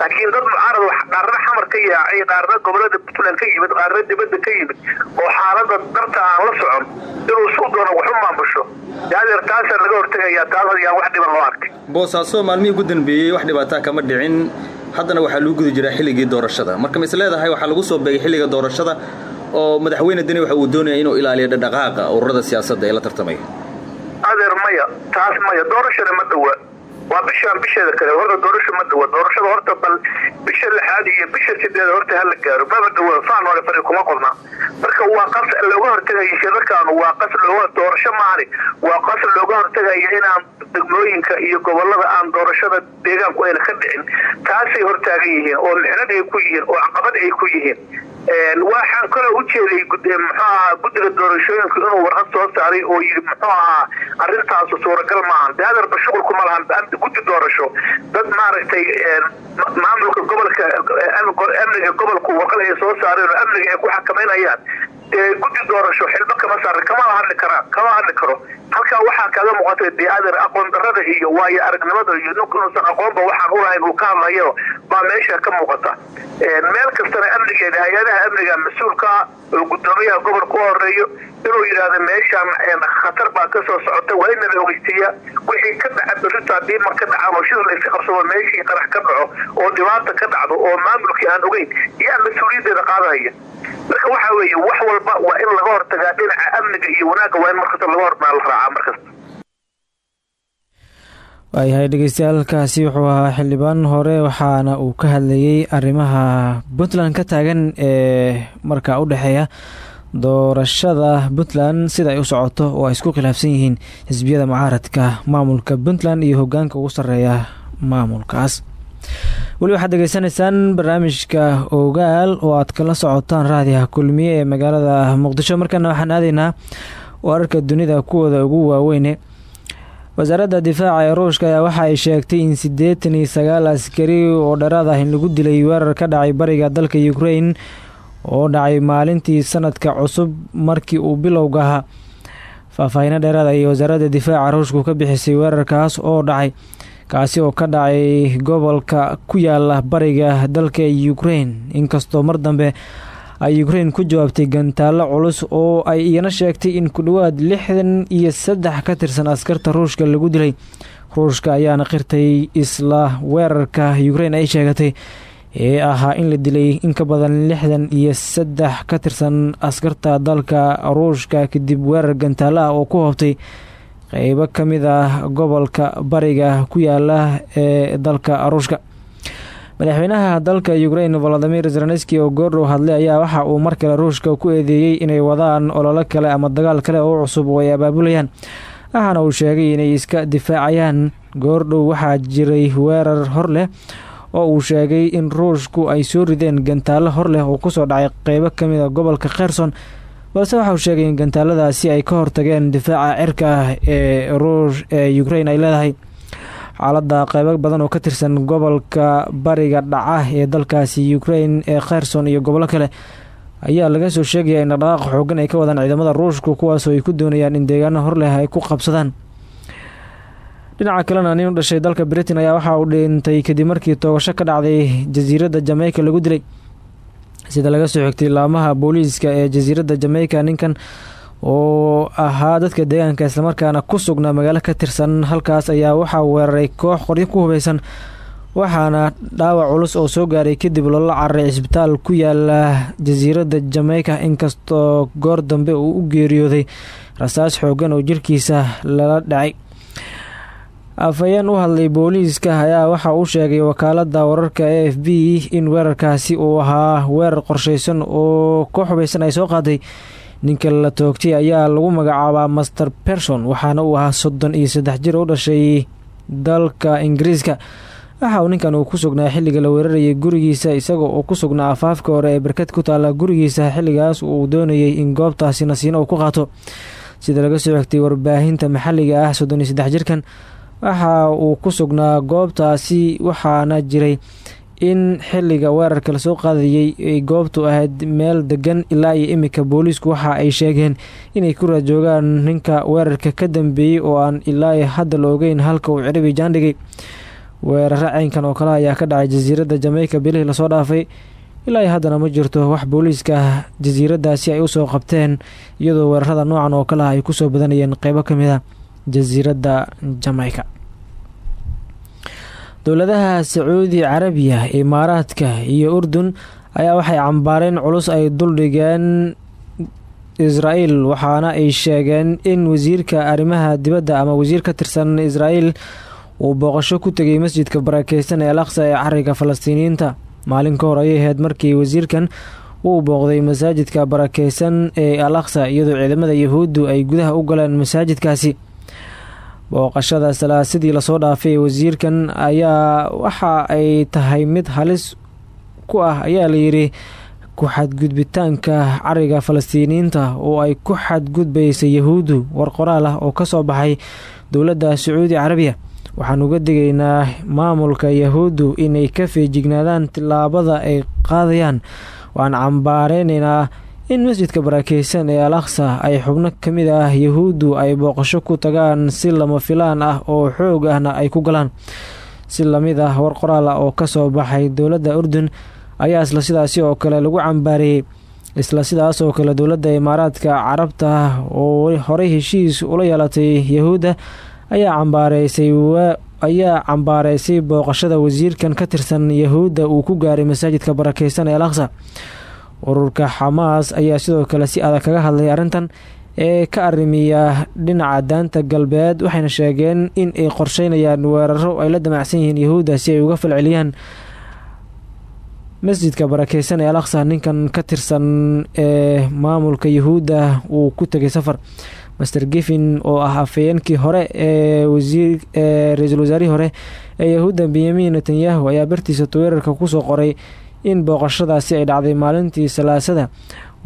laakiin dad mucaarad qaarna xamar ka yaacay qaarna gobollada puntland ka yimid qaarna dibadda ka yimid oo xaalada darta aan la socon inuu suu doono waxu maamusho. Adeer taasaa laga hortegayaa taas ayaan wax dhiban loo arkay boosaaso maalmihii ugu dambeeyey wax dhibaataa kama dhicin. Haddana waxaa lagu guda jiraa xilligii doorashada. Marka ma is leedahay waxaa lagu soo beegay xilliga doorashada oo madaxweyne deni waxa uu doonaya inuu ilaaliyo dhaqdhaqaaqa ururada siyaasadda ee la tartamaya adeer maya taas maya doorashana ma dhawa waa bishaan bisheeda kale horta doorasho ma dhawa doorashada horta bal bisha lixaad iyo bisha sideed horta hala gaaro. Maba dhawa faan hore fari kuma qodna. Marka waa qas looga hortegaya shirarkaanu waa qas looga doorasho maani. Waa qas looga hortegaya inaan degmooyinka iyo gobollada aan doorashada deegaanku ayna ka dhicin. Taasay hortaagan yihiin oo mixnad ay ku yihiin oo caqabad ay ku yihiin waxaan kaloo u jeeday muxuu ahaa guddiga doorashooyinka inuu warqad soo saaray oo yidhi muxuu ahaa arrintaasu suuragal maahan de hadeerba shuqulkuma lahan guddi doorasho. Dad maaragtay maamulka gobolka amniga gobolku warqad ay soo saareen amniga ay ku xakamaynayaan guddi doorasho xilba kama saaran kama hadli karaan kama hadli karo. Halkaa waxaa kaga muuqatay dee aqoon darada iyo waayo aragnimada iyo ninku inuusan aqoonba waxaan ulahayn uu ka hadlayo baa meesha ka muuqata. Meel kastana amnigeeda hay'adaha amniga mas'uulka oo guddoomiyaha gobolka u horeeyo inuu yidhaahdo meeshaan khatar baa ka soo socota la ogeystiiya wixii ka dhaca berrito haddii mar ka dhacaan oo shida layska qabsado meeshii qarax ka dhaco oo dhibaata ka dhacdo oo maamulkii aan ogeyn yaa mas'uuliyaddeeda qaadahaya. Marka waxaa weeye wax walba waa in laga hortagaa dhinaca amniga iyo wanaagga waa in markasta laga hormaa la raacaa markasta waayahay dhegeystayaaalkaasi wuxuu ahaa xildhibaan hore waxaana uu ka hadlayey arrimaha puntland ka taagan ee markaa u dhexeeya doorashada puntland sida ay u socoto oo ay isku khilaafsan yihiin xisbiyada mucaaradka maamulka puntland iyo hogaanka ugu sarreeya maamulkaas. Weli waxaad degeysanaysaan barnaamijka ogaal oo aad kala socotaan raadiyaha kulmiye ee magaalada muqdisho. Markana waxaan aadaynaa wararka dunida kuwooda ugu waaweyne wasaaradda difaaca ee ruushka ayaa waxa ay sheegtay in siddeetan iyo sagaal askari oo dheeraad ah in lagu dilay weerar ka dhacay bariga dalka ukrain oo dhacay maalintii sanadka cusub markii uu bilowga ahaa. Faahfaahino dheeraad ayay wasaaradda difaaca ruushku ka bixisay weerarkaas oo dhacay kaasi oo ka dhacay gobolka ku yaalla bariga dalka ukrain inkastoo mar dambe ay ukrain ku jawaabtay gantaallo culus oo ay iyana sheegtay in ku dhowaad lixdan iyo saddex ka tirsan askarta ruushka lagu dilay. Ruushka ayaana qirtay isla weerarka ukrain ay sheegatay ee ahaa in la dilay in ka badan lixdan iyo saddex ka tirsan askarta dalka ruushka kadib weerar gantaalo ah oo ku hoobtay qeybo ka mid ah gobolka bariga ku yaalla ee dalka ruushka. Madaxweynaha dalka ukrain valadimir zelenski oo goordhow hadlay ayaa waxa uu mar kale ruushka ku eedeeyey inay wadaan ololo kale ama dagaal kale oo cusub oo ay abaabulayaan. Waxaana uu sheegay inay iska difaacayaan. Goordhow waxaa jiray weerar hor leh oo uu sheegay in ruushku ay soo rideen gantaallo hor leh oo ku soo dhacay qeybo ka mid a gobolka kherson balse waxa uu sheegay in gantaaladaasi ay ka hortageen difaaca cirka ah ee ruush ee ukrain ay leedahay. Xaaladda qeybo badan oo ka tirsan gobolka bariga dhaca ee dalkaasi ukrain ee kherson iyo gobollo kale ayaa laga soo sheegaya in dhaqdhaqaaq xoogan ay ka wadaan ciidamada ruushka kuwaasoo ay ku doonayaan in deegaano hor leh ay ku qabsadaan dhinaca kalena nin u dhashay dalka britain ayaa waxa uu dhintay kadib markii toogasho ka dhacday jasiiradda jameyka lagu dilay. Sida laga soo xigtay laamaha booliiska ee jasiiradda jameyka ninkan oo ahaa dadka deegaanka islamarkaana ku sugnaa magaalo ka tirsan halkaas ayaa waxaa weeraray koox qoryo ku hubeysan waxaana dhaawac culus oo soo gaaray kadib loola cararay cisbitaal ku yaalla jasiiradda jameyka inkastoo goor dambe uu u geeriyooday rasaas xoogan oo jirkiisa lala dhacay afhayeen u hadlay booliiska ayaa waxa uu sheegay wakaalada wararka a f b in weerarkaasi uu ahaa weerar qorsheysan oo koox hubeysan ay soo qaaday. Ninka la toogtay ayaa lagu magacaabaa master person waxaana uu ahaa soddon iyo saddex jir u dhashay dalka ingiriiska. Waxa uu ninkan uu ku sugnaa xilliga la weerarayay gurigiisa isagoo uu ku sugnaa afaafka hore ee barkad ku taala gurigiisa xilligaas uu doonayay in goobtaasi nasiino uu ku qaato. Sida laga soo xigtay warbaahinta maxalliga ah soddon iyo saddex jirkan waxa uu ku sugnaa goobtaasi waxaana jiray in xilliga weerarka la soo qaadayay ay goobtu ahayd meel degan ilaa iyo imika booliisku. Waxa ay sheegeen inay ku raajoogaan ninka weerarka ka dambeeyey oo aan ilaa hadda la ogeyn halka uu ciribi jaandhigay weeraro ceynkan oo kale ayaa ka dhacay jasiiradda jameyka bilihii la soo dhaafay ilaa haddana ma jirto wax booliiska jasiiradaasi ay u soo qabteen iyadoo weerarada noocan oo kale ah ay ku soo badanayeen. Qeybo ka mid a jasiiradda jameyka dowladaha sacuudi carabiya imaaraadka iyo urdun ayaa waxay cambaareen culus ay duldhigeen israel waxaana ay sheegeen in wasiirka arrimaha dibadda ama wasiir ka tirsan israel uu booqasho ku tegay masjidka barakeysan ee alaqsa ee cariga falastiiniyiinta. Maalin ka hor ayay ahayd markii wasiirkan uu booqday masaajidka barakeysan ee al aqsa iyadoo ciidamada yahuuddu ay gudaha u galeen masaajidkaasi booqashada salaasadii la soo dhaafay wasiirkan ayaa waxa ay tahay mid halis ku ah ayaa layidhi ku xadgudbitaanka cariga falastiiniyiinta oo ay ku xadgudbaysa yahuuddu war qoraal ah oo ka soo baxay dowladda sacuudi carabiya. Waxaan uga digaynaa maamulka yahuuddu inay ka feejignaadaan tillaabada ay qaadayaan. Waan cambaareynayna in masjidka barakeysan ee al aqsa ay xubno ka mid ah yahuuddu ay booqasho ku tagaan si lama filaan ah oo xoog ahna ay ku galaan. Si la mid ah war qoraal ah oo ka soo baxay dowladda urdun ayaa isla sidaasi oo kale lagu cambaareeyey isla sidaas oo kale dowladda imaaraadka carabta oo horey heshiis ula yeelatay yahuudda ayaa cambaareysay ayaa cambaareysay booqashada wasiirkan ka tirsan yahuudda uu ku gaaray masaajidka barakeysan ee al aqsa ururka xamaas ayaa sidoo kale si adag kaga hadlay arrintan ee ka arrimiya dhinaca daanta galbeed waxayna sheegeen in ay qorsheynayaan weeraro ay la damacsan yihiin yahuudda si ay uga falceliyaan masjidka barakeysan ee al aqsa ninkan ka tirsan ee maamulka yahuudda uu ku tegay safar master giffin oo ah afayeenkii hore ee wasiir ee ra'iisul wasaarihii hore ee yahuudda benyamin netanyahu ayaa bartiisa twitter-ka ku soo qoray in booqashadaasi ay dhacday maalintii salaasada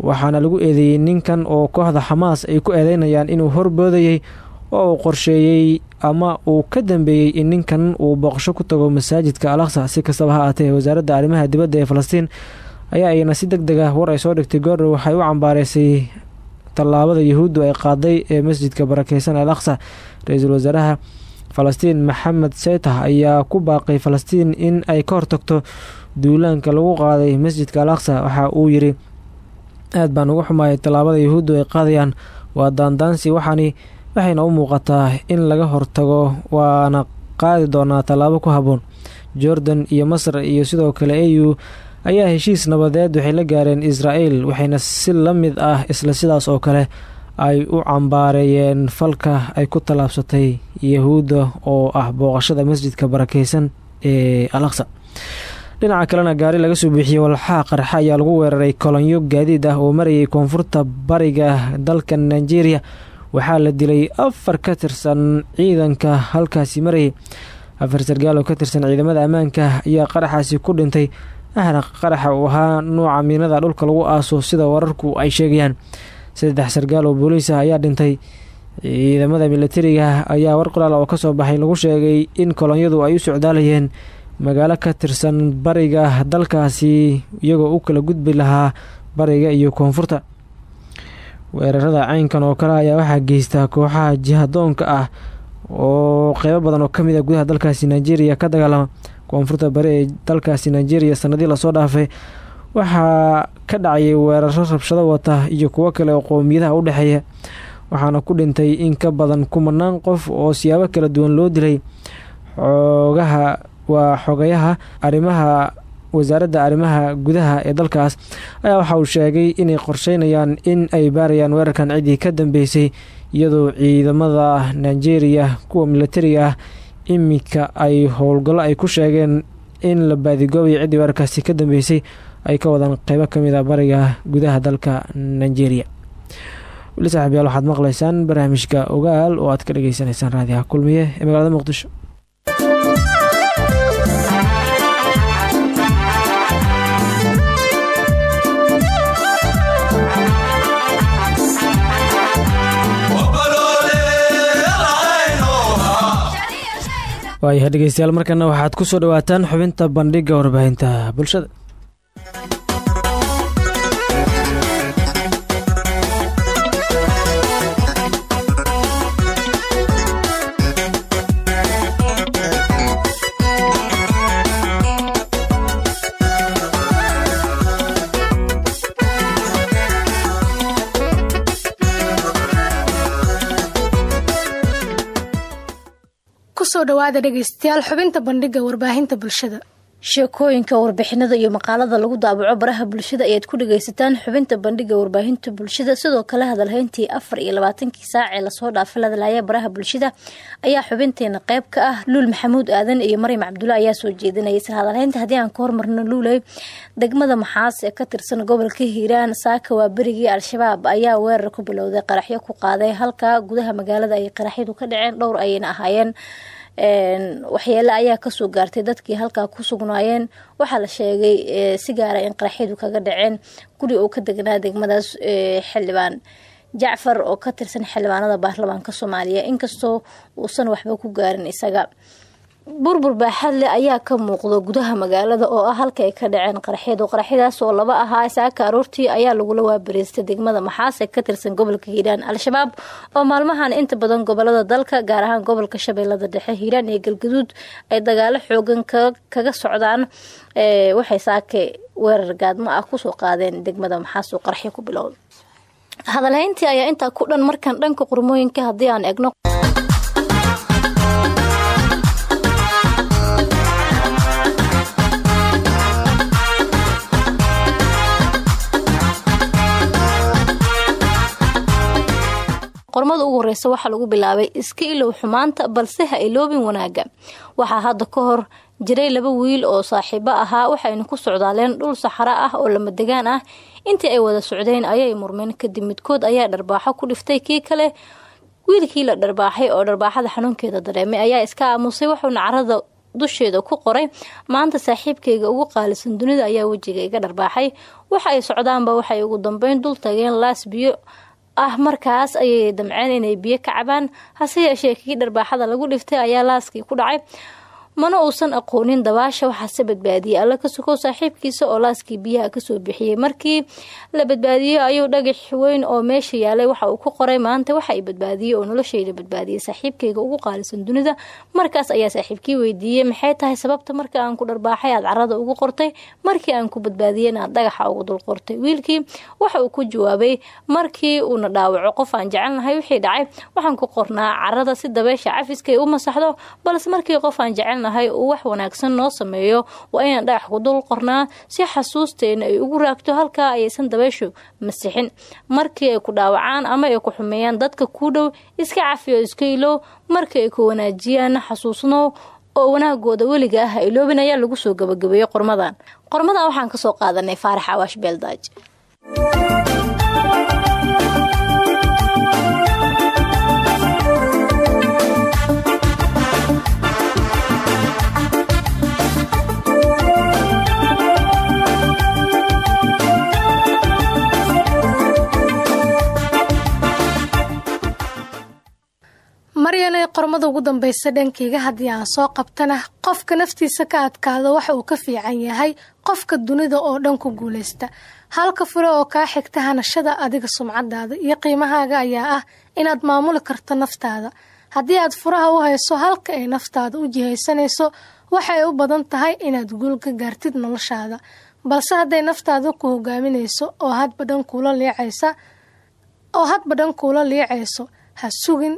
waxaana lagu eedeeyey ninkan oo kooxda xamaas ay ku eedeynayaan inuu horboodayey oo uu qorsheeyey ama uu ka dambeeyey in ninkan uu booqasho ku tago masaajidka al aqsa si kastaba ha aatee wasaaradda arrimaha dibadda ee falastiin ayaa iyana si deg deg ah war ay soo dhigtay. Goordhow waxay u cambaareysay tallaabada yahuuddu ay qaaday ee masjidka barakeysan al aqsa ra'iisul wasaaraha falastiin maxamed seytah ayaa ku baaqay falastiin in ay ka hortagto duulaanka lagu qaaday masjidka al aqsa waxa uu yidhi aad baan uga xumaayay tallaabada yahuuddu ay qaadayaan. Waa daandaansi waxaani waxayna u muuqataa in laga hortago waana qaadi doonaa tallaabo ku habboon. Jordan iyo masar iyo sidoo kale au ayaa heshiis nabadeed waxay la gaareen israel waxayna si la mid ah isla sidaas oo kale ay u cambaareeyeen falka ay ku tallaabsatay yahuudda oo ah booqashada masjidka barakeysan ee al aqsa dhinaca kalena gaari laga soo bixiyey walxaa qarxa ayaa lagu weeraray kolonyo gaadiid ah oo marayay koonfurta bariga dalka nigeria. Waxaa la dilay afar ka tirsan ciidanka halkaasi marayay afar sargaal oo ka tirsan ciidamada ammaanka ayaa qaraxaasi ku dhintay. Ahna qaraxa uu ahaa nuuca miinada dhulka lagu aaso sida wararku ay sheegayaan. Saddex sargaal oo booliis ah ayaa dhintay. Ciidamada militariga ayaa war qoraal oo ka soo baxay lagu sheegay in kolonyadu ay u socdaalayeen magaalo ka tirsan bariga dalkaasi iyagoo u kala gudbi lahaa bariga iyo koonfurta. Weerarada caynkan oo kale ayaa waxaa geystaa kooxaha jihadoonka ah oo qeybo badan oo ka mid a gudaha dalkaasi nigeria ka dagaalama koonfurta bari ee dalkaasi nigeria sanadii la soo dhaafay. Waxaa ka dhacayay weeraro rabshado wata iyo kuwo kale oo qowmiyadaha u dhexeeya waxaana ku dhintay in ka badan kumanaan qof oo siyaabo kala duwan loo dilay xoogaha waa xogayaha arrimaha wasaaradda arrimaha gudaha ee dalkaas. Ayaa waxa uu sheegay inay qorsheynayaan in ay baarayaan weerarkan ciddii ka dambeysay iyadoo ciidamada nigeria kuwa militariga ah iminka ay howlgallo ay ku sheegeen in la baadigoobayo ciddii weerarkaasi ka dambeysay ay ka wadaan qeybo ka mid a bariga gudaha dalka nigeria. Weli saaxiibyaal waxaad maqlaysaan barnaamijka ogaal oo aad ka dhageysaneysaan raadiyaha kulmiye ee magaalada muqdisho waayahay dhegeystayaal markana waxaad ku soo dhawaataan xubinta bandhiga warbaahinta bulshada ku soo dhawaada dhegaystayaal xubinta bandhiga warbaahinta bulshada. Sheekooyinka warbixinada iyo maqaalada lagu daabaco baraha bulshada ayaad ku dhagaysataan xubinta bandhiga warbaahinta bulshada. Sidoo kale hadalhayntii afar iyo labaatankii saac ee la soo dhaafay ladalaaya baraha bulshada ayaa xubinteena qeyb ka ah luul maxamuud aadan iyo maryam cabdulla ayaa soo jeedinaya isla hadalhaynta haddii aan ka hormarno luuley degmada maxaas ee ka tirsan gobolka hiiraan saaka waa berigii al-shabaab ayaa weerar ku bilowday qaraxyo ku qaaday halka gudaha magaalada ay qaraxyadu ka dhaceen dhowr ayayna ahaayeen waxyeele ayaa ka soo gaartay dadkii halkaa ku sugnaayeen. Waxaa la sheegay si gaara in qaraxyadu kaga dhaceen. Guri uu ka degnaa degmadaas xildhibaan. Jacfar oo ka tirsan xildhibaanada baarlamaanka soomaaliya inkastoo uusan waxba ku gaarin isaga burbur baaxadle ayaa ka muuqda gudaha magaalada oo ah halka ay ka dhaceen qaraxyadu qaraxyadaas oo laba ahaa saaka aroortii ayaa lagula waabariistay degmada maxaas ee ka tirsan gobolka hiiraan. Al-shabaab oo maalmahan inta badan gobollada dalka gaar ahaan gobolka shabeellada dhexe hiiraan iyo galgaduud ay dagaalo xoogan kaga socdaan waxay saake weerar gaadmo ah ku soo qaadeen degmada maxaas oo ku bilowda hadalhayntii ayaa intaa ku dhan markan dhanka qurmooyinka haddii aan egno qormada ugu horeysa waxaa lagu bilaabay iska ilow xumaanta balse ha iloobin wanaaga waxaa hadda ka hor jiray laba wiil oo saaxiibo ahaa waxayna ku socdaaleen dhul saxaro ah oo lamadegaan ah. Intii ay wada socdeen ayay murmeen kadib midkood ayaa dharbaaxo ku dhiftay. Kii kale wiilkii la dharbaaxay oo dharbaaxada xanuunkeeda dareemay ayaa iska aamusay wuxuuna carada dusheeda ku qoray. Maanta saaxiibkayga ugu qaalisan dunida ayaa wejiga iga dharbaaxay. Waxa ay socdaanba waxay ugu dambeyn dul tageen laas biyo ah markaas ayay damceen inay biyo ka cabaan. Hase yeeshee kii dharbaaxada lagu dhiftay ayaa laaskii ku dhacay mana uusan aqoonin dabaasha waxaase badbaadiyey alla ka sukow saaxiibkiisa oo laaskii biyaha ka soo bixiyey. Markii la badbaadiyey ayuu dhagax weyn oo meesha yaalay waxa uu ku qoray. Maanta waxa ay badbaadiyey oo noloshayda badbaadiyey. Saaxiibkayga ugu qaalisan dunida markaas ayaa saaxiibkii weydiiyey. Maxay tahay sababta marka aan ku dharbaaxay aad carada ugu qortay? Markii aan ku badbaadiyey inaad dhagaxa ugu dul qortay. Wiilkii waxa uu ku jawaabay markii uuna dhaawaco qof aan jecelnahay wixii dhacay waxaan ku qornaa carada si dabeesha cafiskay u masaxdo balse markii qof aan jecelnahay uu wax wanaagsan noo sameeyo waa inaan dhagax ku dul qornaa si xasuusteena ay ugu raagto halkaa ayaysan dabeyshu masixin. Markii ay ku dhaawacaan ama ay ku xumeeyaan dadka kuu dhow iska cafiyo iska ilow. Markii ay ku wanaajiyaan xasuusno oo wanaagooda weliga ah iloobin ayaa lagu soo gabagabeeyey qormadan. Qormadan waxaan ka soo qaadanay faarax awaash beeldaaj maryanay qormada ugu dambeysa dhankayga haddii aan soo qabtana qofka naftiisa ka adkaado waxa uu ka fiican yahay qofka dunida oo dhan ku guulaysta. Halka fure oo kaa xigta hanashada adiga sumcadaada iyo qiimahaaga ayaa ah inaad maamuli karto naftaada. Haddii aad furaha u hayso halka ay naftaada u jihaysanayso waxay u badan tahay inaad guul ka gaartid noloshaada. Balse hadday naftaada ku hogaaminayso oo hadba dhan kuula liicaysa oo hadba dhan kuula liicayso ha sugin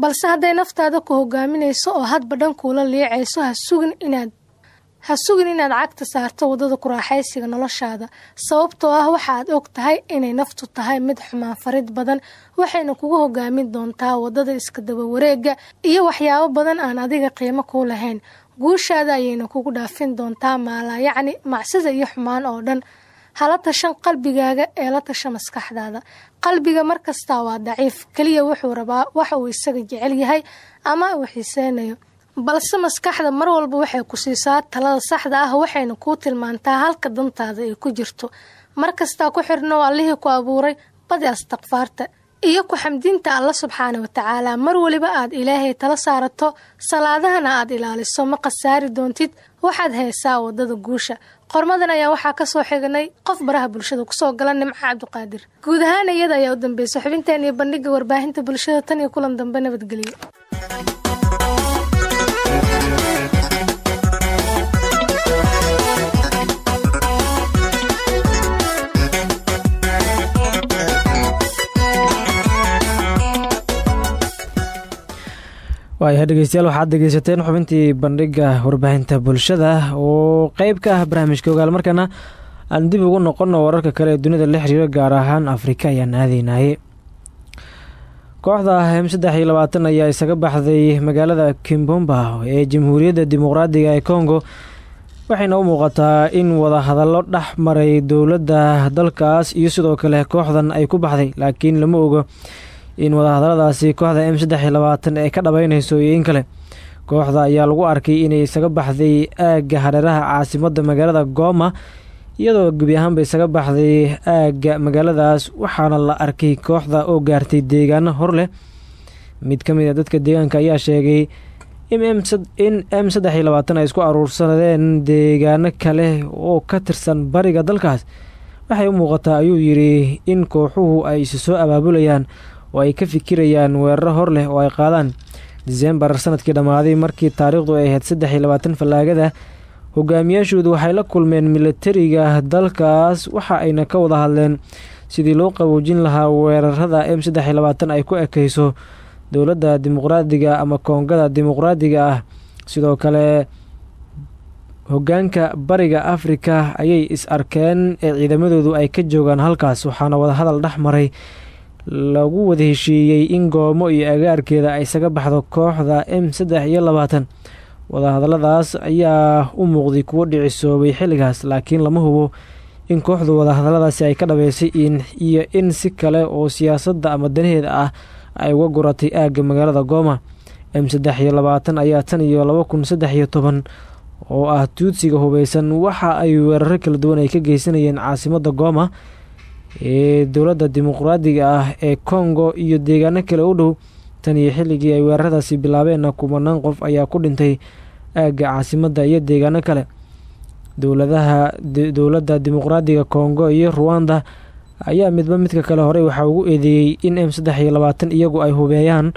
balse hadday naftaada ku hogaaminayso oo hadba dhan kuula liicayso ha sugin inaad ha sugin inaad cagta saarto waddada kuraaxaysiga noloshaada. Sababtoo ah waxaad og tahay inay naftu tahay mid xumaan farid badan waxayna kugu hogaamin doontaa waddada iska daba wareega iyo waxyaabo badan aan adiga qiimo kuu lahayn. Guushaada ayayna kugu dhaafin doontaa maalaa yacni macsida iyo xumaan oo dhan. Hala tashan qalbigaaga ee la tasha maskaxdaada qalbiga markastaa waa daciif. Keliya wuxuu rabaa waxa uu isaga jecel yahay ama uu xiiseynayo balse maskaxda mar walba waxay ku siisaa talada saxda ah waxayna kuu tilmaantaa halka dantaada ay ku jirto. Markastaa ku xirno allihii ku abuuray badi astakfaarta iyo ku xamdinta alla subxaana watacaala mar weliba aad ilaahay tala saarato salaadahana aad ilaaliso ma khasaari doontid. Waxaad haysaa waddada guusha qormadan ayaa waxaa ka soo xignay qof baraha bulshada ku soo gala nimco cabdiqaadir guud ahaan iyada ayaa u dambeysay xubinteen iyo bandhiga warbaahinta bulshada tan iyo kulan dambe nabadgelyo waayahay dhegeystayaal waxaad dhegeysateen xubintii bandhiga warbaahinta bulshada oo qeyb ka ah barnaamijka ogaal markana aan dib ugu noqono wararka kale ee dunida la xiriira gaar ahaan afrika ayaan aadeynaye kooxda m saddex iyo labaatan ayaa isaga baxday magaalada kimbomba ee jamhuuriyadda dimuqraadiga ee congo waxayna u muuqataa in wadahadallo dhex maray dowladda dalkaas iyo sidoo kale kooxdan ay ku baxday laakiin lama ogo in wadahadalladaasi kooxda m saddex iyo labaatan ay ka dhabeyneyso iyo in kale. Kooxda ayaa lagu arkay inay isaga baxday aagga hareeraha caasimadda magaalada gooma iyadoo gebi ahaanba isaga baxday aagga magaaladaas waxaana la arkay kooxda oo gaartay deegaano hor leh. Mid ka mid a dadka deegaanka ayaa sheegay in m saddex iyo labaatan ay isku aruursadeen deegaano kale oo ka tirsan bariga dalkaas. Waxay u muuqataa ayuu yidhi in kooxuhu ay isi soo abaabulayaan oo ay ka fikirayaan weeraro hor leh oo ay qaadaan. Disembar sannadkii dhammaaday markii taariikhdu ay ahayd saddex iyo labaatan fallaagada hogaamiyaashoodu waxay la kulmeen milatariga dalkaas. Waxa ayna ka wada hadleen sidii loo qaboojin lahaa weerarada m saddex iyo labaatan ay ku ekeyso dowladda dimuqraadiga ama koongada dimuqraadiga ah. Sidoo kale hogaanka bariga afrika ayay is arkeen ee ciidamadoodu ay ka joogaan halkaas waxaana wadahadal dhex maray lagu wada heshiiyey in goomo iyo agaarkeeda ay isaga baxdo kooxda m saddex iyo labaatan. Wadahadalladaas ayaa u muuqday kuwo dhicisoobay xilligaas laakiin lama hubo in kooxdu wadahadalladaasi ay ka dhabeysay iyo in si kale oo siyaasadda ama danaheeda ah ay uga guratay aagga magaalada gooma m saddex iyo labaatan ayaa tan iyo laba kun saddex iyo toban oo ah tuudsiga hubeysan waxa ay weeraro kala duwan ay ka geysanayeen caasimadda gooma dowladda dimuqraadiga ah ee congo iyo deegaano kale u dhow tan iyo xilligii ay weeraradaasi bilaabeenna kumanaan qof ayaa ku dhintay aagga caasimadda iyo deegaano kale. Dowladaha dowladda dimuqraadiga congo iyo ruwanda ayaa midba midka kale horey waxaa ugu eedeeyey in m saddex iyo labaatan iyagu ay hubeeyaan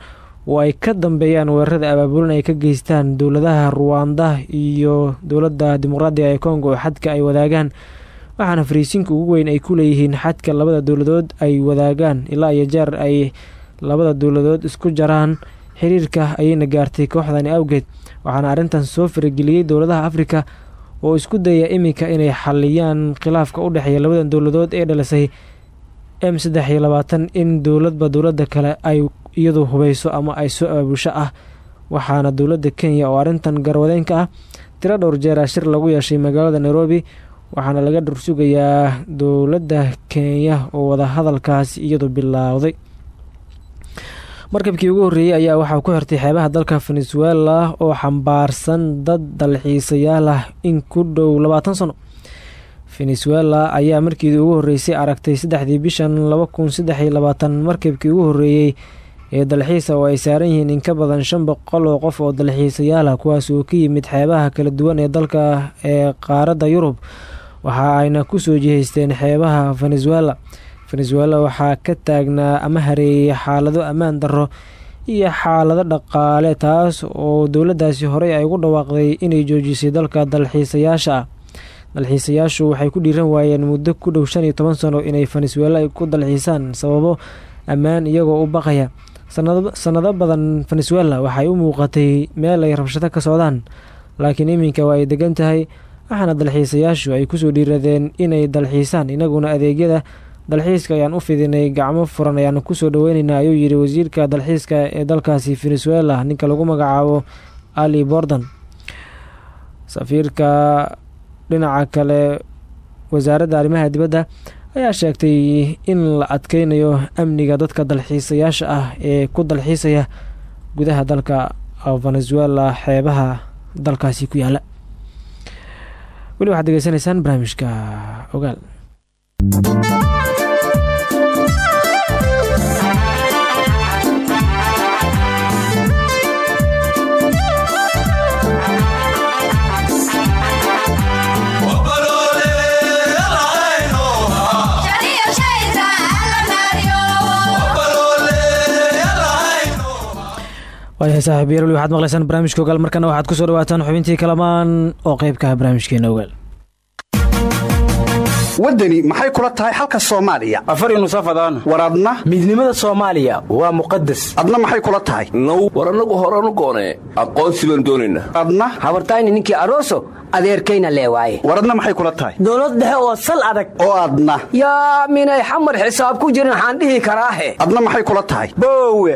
oo ay ka dambeeyaan weerarada abaabulan ay ka geystaan dowladaha ruwanda iyo dowladda dimuqraadiga ee congo oo xadka ay wadaagaan waxaana fariisinka ugu weyn ay ku leeyihiin xadka labada dowladood ay wadaagaan ilaa iyo jeer ay labada dowladood isku jaraan xiriirka ayayna gaartay kooxdani awgeed. Waxaana arrintan soo farageliyey dowladaha afrika oo isku daya iminka inay xaliyaan khilaafka u dhexeeya labada dowladood ee dhalisay m saddex iyo labaatan in dowladba dowladda kale ay iyadu hubeyso ama ay soo abaabusho ah. Waxaana dowladda kenya oo arrintan garwadeenka ah tiro dhowr jeera shir lagu yeeshay magaalada nairobi waxaana laga dhursugayaa dowladda kenya oo wadahadalkaasi iyadu bilowday. Markabkii ugu horreeyey ayaa waxaa ku xirtay xeebaha dalka venezuela oo xambaarsan dad dalxiisayaal ah in ku dhow labaatan sano. Venezuela ayaa markiidii ugu horreysay aragtay saddexdii bishan laba kun saddex iyo labaatan markabkii ugu horreeyey ee dalxiisa oo ay saaran yihiin in ka badan shan boqol oo qof oo dalxiisayaal ah kuwaas oo ka yimid xeebaha kala duwan ee dalka ee qaaradda yurub waxa ayna ku soo jihaysteen xeebaha venezuela. Venezuela waxaa ka taagnaa ama hareeyey xaalado ammaan darro iyo xaalado dhaqaale taas oo dowladdaasi horey ay ugu dhawaaqday inay joojisay dalka dalxiisayaasha ah. Dalxiisayaashu waxay ku dhiiran waayeen muddo ku dhow shan iyo toban sano inay venezuela ku dalxiisaan sababo ammaan iyagoo u baqaya. Sanado badan venezuela waxay u muuqatay meel ay rabshado ka socdaan laakiin iminka waa ay degan tahay waxaana dalxiisayaashu ay ku soo dhiiradeen inay dalxiisaan inaguna adeegyada dalxiiska ayaan u fidinay gacmo furan ayaan ku soo dhaweyneynaa ayuu yidhi wasiirka dalxiiska ee dalkaasi venezuela ninka lagu magacaabo ali borden. Safiirka dhinaca kale wasaaradda arrimaha dibadda ayaa sheegtay in la adkeynayo amniga dadka dalxiisayaasha ah ee ku dalxiisaya gudaha dalka venezuela xeebaha dalkaasi ku yaalla weli waxaad degeysanaysaan barnaamijka ogaal waayahay saaxiibayaal weli waxaad maqlaysaan barnaamijka ogaal. Markana waxaad ku soo dhawaataan xubintii kalamaan oo qeybka ah barnaamijkeena ogaal. Waddani maxay kula tahay xalka soomaaliya? Afari nusafadaan war adna? Midnimada soomaaliya waa muqadas adna maxay kula tahay? Now war annagu horanu goonee aqoonsi baan doonaynaa adna? Habartayni ninkii aroso adeerkayna lee waaye. War adna maxay kula tahay? Dowlad dhexe oo sal adag. Oo adna. Yaa minay xamar xisaab ku jirin waxaan dhihi karaahe. Adna maxay kula tahay? Boowe